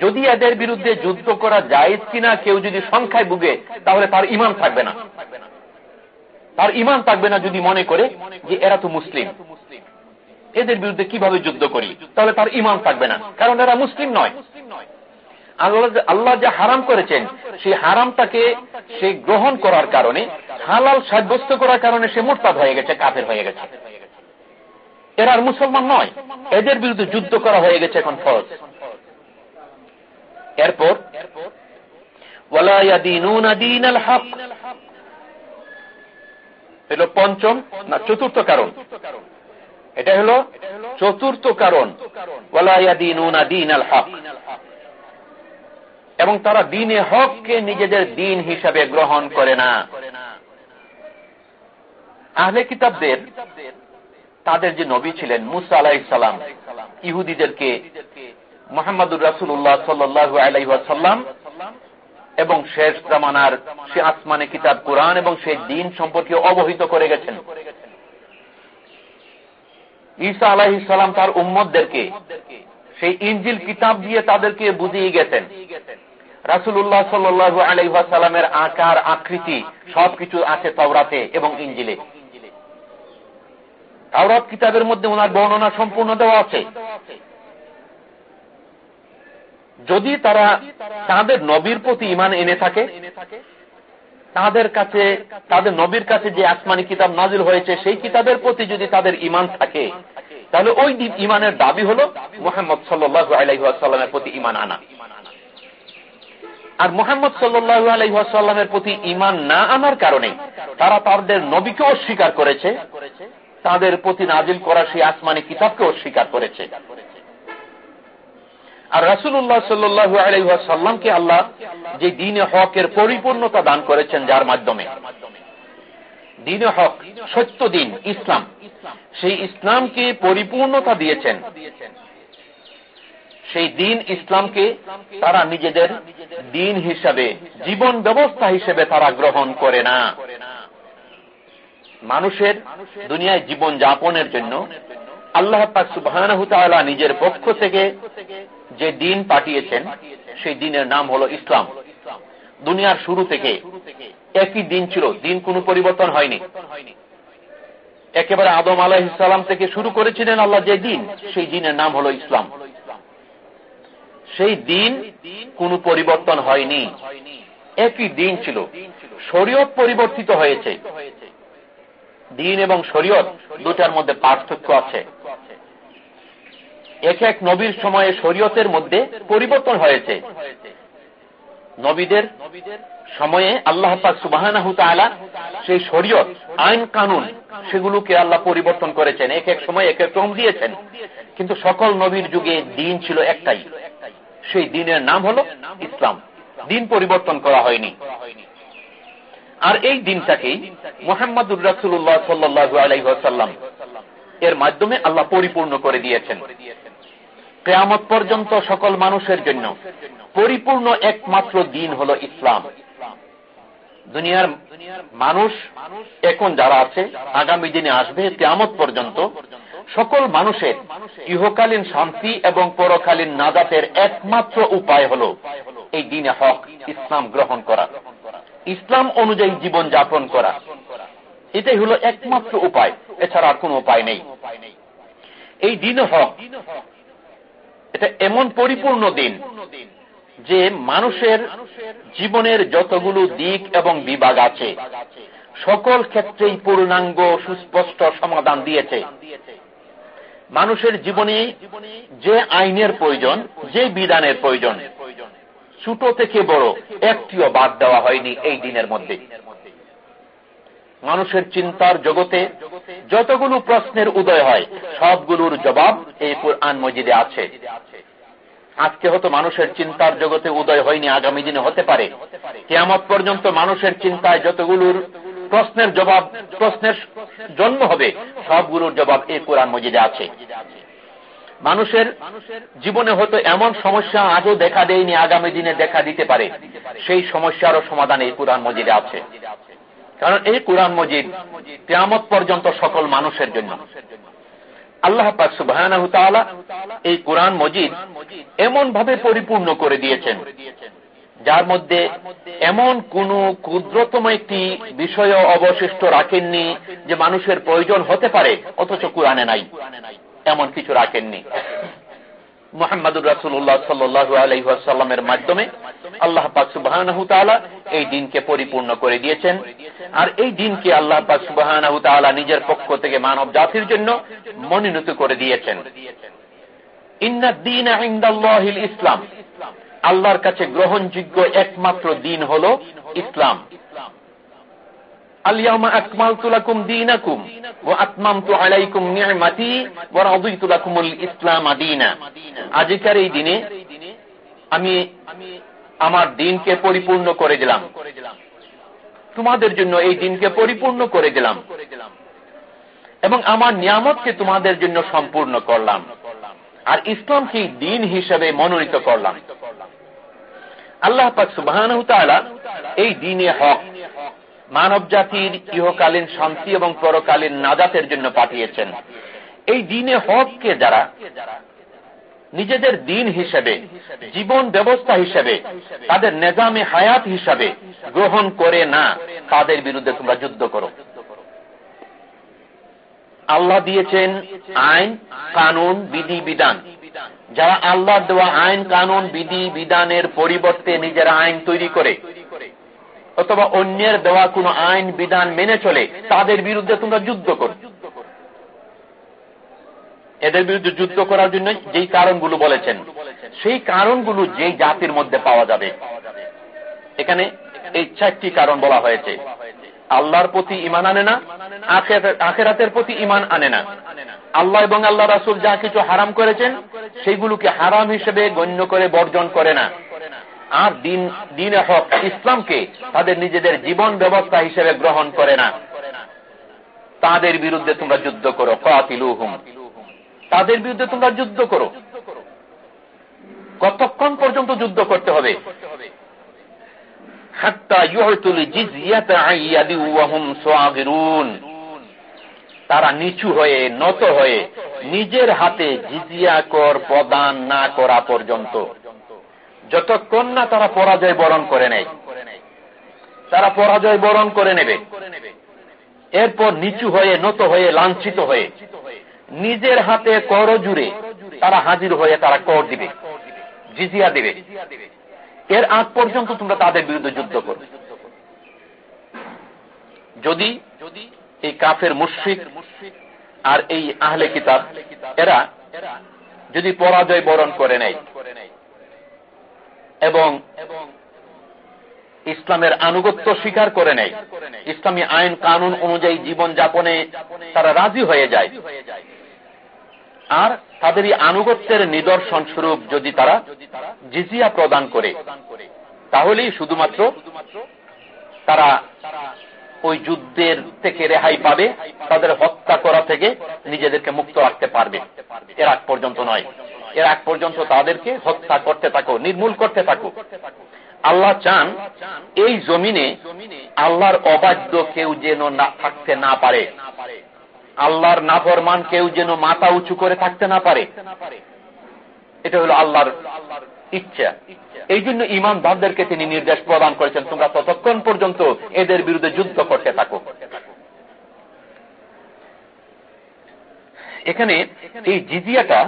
[SPEAKER 1] যদি এদের বিরুদ্ধে যুদ্ধ করা যায় কিনা, কেউ যদি সংখ্যায় ভুগে, তাহলে তার ইমান থাকবে না। তার ইমান থাকবে না যদি মনে করে যে এরা তো মুসলিম। এদের বিরুদ্ধে কীভাবে যুদ্ধ করি? তাহলে তার ইমান থাকবে না। কারণ এরা মুসলিম নয়। আল্লাহ যা হারাম করেছেন, সেই হারামটাকে সে গ্রহণ করার কারণে, হালাল সাব্যস্ত করার কারণে সে মোরতাদ হয়ে গেছে, কাফের হয়ে গেছে। এরা আর মুসলমান নয়। এদের বিরুদ্ধে যুদ্ধ করা হয়ে গেছে এখন ফরজ। এরপর হলো পঞ্চম না চতুর্থ কারণ? এটা হলো চতুর্থ কারণ। এবং তারা দিনে হককে নিজেদের দিন হিসাবে গ্রহণ করে না। আহলে কিতাবদের, তাদের যে নবী ছিলেন মুসা আলাহিসাল্লাম ইহুদিদেরকে মোহাম্মদুর রাসুল্লাহ সাল্লু আলাইসাল্লাম এবং শেষ জামানার সে আসমানে কিতাব কোরআন এবং সেই দিন সম্পর্কে অবহিত করে গেছেন। ঈসা আলাহি সাল্লাম তার উম্মদদেরকে সেই ইঞ্জিল কিতাব দিয়ে তাদেরকে বুঝিয়ে গেছেন। রাসুল্লাহ সাল্লু আলাইসাল্লামের আকার, আকৃতি সবকিছু আছে তাওরাতে এবং ইঞ্জিলে তাওরাত কিতাবের মধ্যে ওনার বর্ণনা সম্পূর্ণ দেওয়া আছে। যদি তারা তাদের নবীর প্রতি ইমান এনে থাকে, তাদের কাছে, তাদের নবীর কাছে যে আসমানি কিতাব নাজিল হয়েছে, সেই কিতাবের প্রতি যদি তাদের ইমান থাকে, তাহলে ওই ইমানের দাবি হল মোহাম্মদ সাল্লু আলাইসাল্লামের প্রতি ইমান আনা। আর মোহাম্মদ সাল্লু আলাইসাল্লামের প্রতি ইমান না আনার কারণে তারা তাদের নবীকে অস্বীকার করেছে, তাদের প্রতি নাজিল করা সেই আসমানি কিতাবকে অস্বীকার করেছে। আর রাসুল্লাহ সাল্লু আলাইসাল্লামকে আল্লাহ যে দিনে হকের পরিপূর্ণতা দান করেছেন যার মাধ্যমে। দিনে হক, সত্য দিন, ইসলাম। সেই ইসলামকে পরিপূর্ণতা দিয়েছেন। সেই দিন ইসলামকে তারা নিজেদের দিন হিসাবে, জীবন ব্যবস্থা হিসেবে তারা গ্রহণ করে না। মানুষের দুনিয়ায় জীবন যাপনের জন্য আল্লাহ সুবাহ নিজের পক্ষ থেকে যে দিন পাঠিয়েছেন, সেই দিনের নাম হল ইসলাম। দুনিয়ার শুরু থেকে একই দিন ছিল, দিন কোনো পরিবর্তন হয়নি। একেবারে আদম আলাহ ইসলাম থেকে শুরু করেছিলেন আল্লাহ যে দিন, সেই দিনের নাম হল ইসলাম। সেই দিন কোনো পরিবর্তন হয়নি। একই দিন ছিল। শরীয়ত পরিবর্তিত হয়েছে। দিন এবং শরীয়ত দুটার মধ্যে পার্থক্য আছে। এক এক নবীর সময়ে শরীয়তের মধ্যে পরিবর্তন হয়েছে। নবীদের সময়ে আল্লাহ সুবাহ সেই শরীয়ত, আইন কানুন, সেগুলোকে আল্লাহ পরিবর্তন করেছেন। এক এক সময় এক এক রকম দিয়েছেন। কিন্তু সকল নবীর যুগে দিন ছিল একটাই। সেই দিনের নাম হল ইসলাম। দিন পরিবর্তন করা হয়নি। আর এই দিনটাকেই মোহাম্মদুর রাসুল্লাহ সাল্লু আলাইসাল্লাম এর মাধ্যমে আল্লাহ পরিপূর্ণ করে দিয়েছেন। কেয়ামত পর্যন্ত সকল মানুষের জন্য পরিপূর্ণ একমাত্র দিন হল ইসলাম। দুনিয়ার মানুষ এখন যারা আছে, আগামী দিনে আসবে, কেয়ামত পর্যন্ত সকল মানুষের ইহকালীন শান্তি এবং পরকালীন নাজাতের একমাত্র উপায় হল এই দিনে হক, ইসলাম গ্রহণ করা। ইসলাম অনুযায়ী জীবন যাপন করা। এটাই হলো একমাত্র উপায়, এছাড়া আর কোন উপায় নেই। এই দিন হক এটা এমন পরিপূর্ণ দিন যে মানুষের জীবনের যতগুলো দিক এবং বিভাগ আছে, সকল ক্ষেত্রেই পূর্ণাঙ্গ সুস্পষ্ট সমাধান দিয়েছে। মানুষের জীবনে যে আইনের প্রয়োজন, যে বিধানের প্রয়োজন, ছোট থেকে বড় একটিও বাদ দেওয়া হয়নি এই দিনের মধ্যে। মানুষের চিন্তার জগতে যতগুলো প্রশ্নের উদয় হয়, সবগুলোর জবাব এই কোরআন মজিদে আছে। আজকে হয়তো মানুষের চিন্তার জগতে উদয় হয়নি, আগামী দিনে হতে পারে। কেয়ামত পর্যন্ত মানুষের চিন্তায় যতগুলোর প্রশ্নের জবাব, প্রশ্নের জন্ম হবে, সবগুলোর জবাব এই কোরআন মজিদে আছে। মানুষের জীবনে হয়তো এমন সমস্যা আজও দেখা দেয়নি, আগামী দিনে দেখা দিতে পারে। সেই সমস্যারও সমাধান এই কোরআন মজিদে আছে। কারণ এই কোরআন মজিদ কেয়ামত পর্যন্ত সকল মানুষের জন্য। আল্লাহ সুবাহ এই কোরআন মজিদ এমন ভাবে পরিপূর্ণ করে দিয়েছেন, যার মধ্যে এমন কোন ক্ষুদ্রতম একটি বিষয় অবশিষ্ট রাখেননি যে মানুষের প্রয়োজন হতে পারে, অথচ কোরআনে নাই। এমন কিছু রাখেননি। মোহাম্মদুর রাসুল্লাহ সাল্লু আলহাসাল্লামের মাধ্যমে আল্লাহ পাকসুবাহ এই দিনকে পরিপূর্ণ করে দিয়েছেন। আর এই দিনকে আল্লাহ পাকসুবাহ নিজের পক্ষ থেকে মানব জাতির জন্য মনোনীত করে দিয়েছেন। ইসলাম। আল্লাহর কাছে গ্রহণযোগ্য একমাত্র দিন হল ইসলাম। আলিয়ামা আজিকার এই দিনে আমি আমার দিনকে পরিপূর্ণ করে দিলাম। তোমাদের জন্য এই দিনকে পরিপূর্ণ করে দিলাম। এবং আমার নিয়ামতকে তোমাদের জন্য সম্পূর্ণ করলাম। আর ইসলামকে দিন হিসেবে মনোনীত করলাম। আল্লাহ পাক সুবাহ এই দিনে হক মানব জাতির ইহকালীন শান্তি এবং পরকালীন নাজাতের জন্য পাঠিয়েছেন। এই দিনে হককে যারা নিজেদের দিন হিসেবে, জীবন ব্যবস্থা হিসেবে, তাদের নেজামে হায়াত হিসাবে গ্রহণ করে না, তাদের বিরুদ্ধে তোমরা যুদ্ধ করো। আল্লাহ দিয়েছেন আইন, কানুন, বিধি, বিধান। যারা আল্লাহ দেওয়া আইন, কানুন, বিধি, বিধানের পরিবর্তে নিজের আইন তৈরি করে অথবা অন্যের দেওয়া কোন আইন, বিধান মেনে চলে, তাদের বিরুদ্ধে তোমরা যুদ্ধ করো। এদের বিরুদ্ধে যুদ্ধ করার জন্য যেই কারণগুলো বলেছেন, সেই কারণগুলো যেই জাতির মধ্যে পাওয়া যাবে। এখানে এই চারটি কারণ বলা হয়েছে। আল্লাহর প্রতি ইমান আনে না আখেরাতের প্রতি ইমান আনে না। আল্লাহ এবং আল্লাহ রাসুল যা কিছু হারাম করেছেন, সেগুলোকে হারাম হিসেবে গণ্য করে বর্জন করে না। আর দিন দিন হক, ইসলামকে তাদের নিজেদের জীবন ব্যবস্থা হিসেবে গ্রহণ করে না। তাদের বিরুদ্ধে তোমরা যুদ্ধ করো, কাতিলুহুম। তাদের বিরুদ্ধে তোমরা যুদ্ধ করো। কতক্ষণ পর্যন্ত যুদ্ধ করতে হবে? তারা নিচু হয়ে, নত হয়ে নিজের হাতে জিজিয়া কর, প্রদান না করা পর্যন্ত যতক্ষণ না তারা পরাজয় বরণ করে নেয়, তারা পরাজয় বরণ করে নেবে। এরপর নিচু হয়ে, নত হয়ে, লাঞ্ছিত হয়ে, নিজের হাতে কর জুড়ে তারা হাজির হয়ে তারা কর দিবে, জিজিয়া দিবে। এর আগ পর্যন্ত তোমরা তাদের বিরুদ্ধে যুদ্ধ করো। যদি এই কাফের মুশ্রিক আর এই আহলে কিতাব, এরা যদি পরাজয় বরণ করে নেয় এবং ইসলামের আনুগত্য স্বীকার করে নেয়। ইসলামী আইন কানুন অনুযায়ী জীবন যাপনে তারা রাজি হয়ে যায়। আর তাদের এই আনুগত্যের নিদর্শন স্বরূপ যদি তারা জিজিয়া প্রদান করে, তাহলেই শুধুমাত্র তারা ওই যুদ্ধের থেকে রেহাই পাবে, তাদের হত্যা করা থেকে নিজেদেরকে মুক্ত রাখতে পারবে। এর আগ পর্যন্ত নয়। এর আগ পর্যন্ত তাদেরকে হত্যা করতে থাকো, নির্মূল করতে থাকো। আল্লাহ চান এই জমিনে আল্লাহর অবাধ্য কেউ যেন না থাকতে না পারে। আল্লাহর নাফরমান কেউ যেন মাথা উঁচু করে থাকতে না পারে। এটা হলো আল্লাহর ইচ্ছা। এই জন্য ইমানদারদেরকে তিনি নির্দেশ প্রদান করেছেন, তোমরা ততক্ষণ পর্যন্ত এদের বিরুদ্ধে যুদ্ধ করতে থাকো। এখানে এই জিজিয়াটা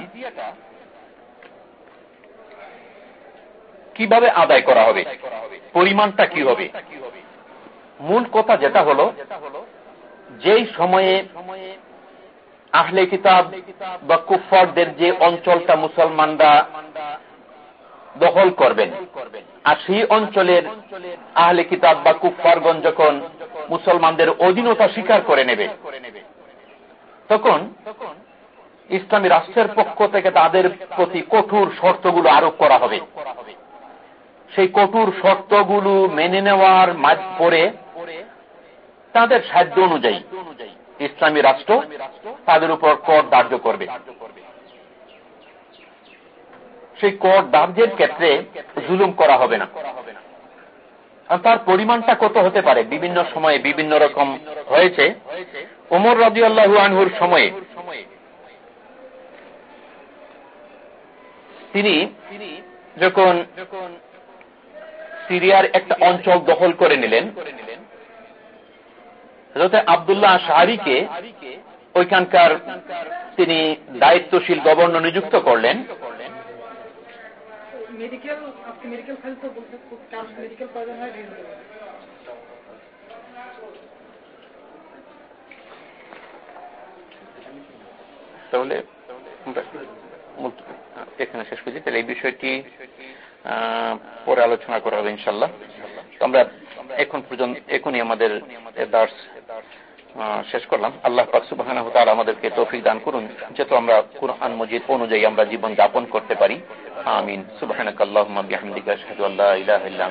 [SPEAKER 1] কীভাবে আদায় করা হবে? পরিমাণটা কি হবে? মূল কথা যেটা হলো, যেই সময়ে আহলে কিতাব বা কুফরদের যে অঞ্চলটা মুসলমানরা দখল করবেন, আর সেই অঞ্চলের আহলে কিতাব বা কুফারগঞ্জ যখন মুসলমানদের অধীনতা স্বীকার করে নেবে, তখন ইসলামী রাষ্ট্রের পক্ষ থেকে তাদের প্রতি কঠোর শর্তগুলো আরোপ করা হবে। সেই কঠোর শর্তগুলো মেনে নেওয়ার পরে তাদের সাধ্য অনুযায়ী ইসলামী রাষ্ট্র তাদের উপর কর ধার্য করবে। সেই কর দার্জের ক্ষেত্রে জুলুম করা হবে না। তার পরিমাণটা কত হতে পারে? বিভিন্ন সময়ে বিভিন্ন রকম হয়েছে। ওমর রাজি আনহুর সময়ে তিনি যখন সিরিয়ার একটা অঞ্চল দখল করে নিলেন। আবদুল্লাহ শাহরিকে ওইখানকার তিনি দায়িত্বশীল গভর্নর নিযুক্ত করলেন। তাহলে এখানে শেষ করছি। তাহলে এই বিষয়টি পরে আলোচনা করা হবে ইনশাল্লাহ আমরা এখন পর্যন্ত এখনই আমাদের দার্স শেষ করলাম। আল্লাহ পাকসুবাহ আমাদেরকে তৌফিক দান করুন। যেহেতু আমরা কুরআন মজিদ অনুযায়ী আমরা জীবন যাপন করতে পারি, আমিন। সুবাহ আল্লাহ বিহামদিকা আশহাদু আল্লা ইলাহা ইল্লা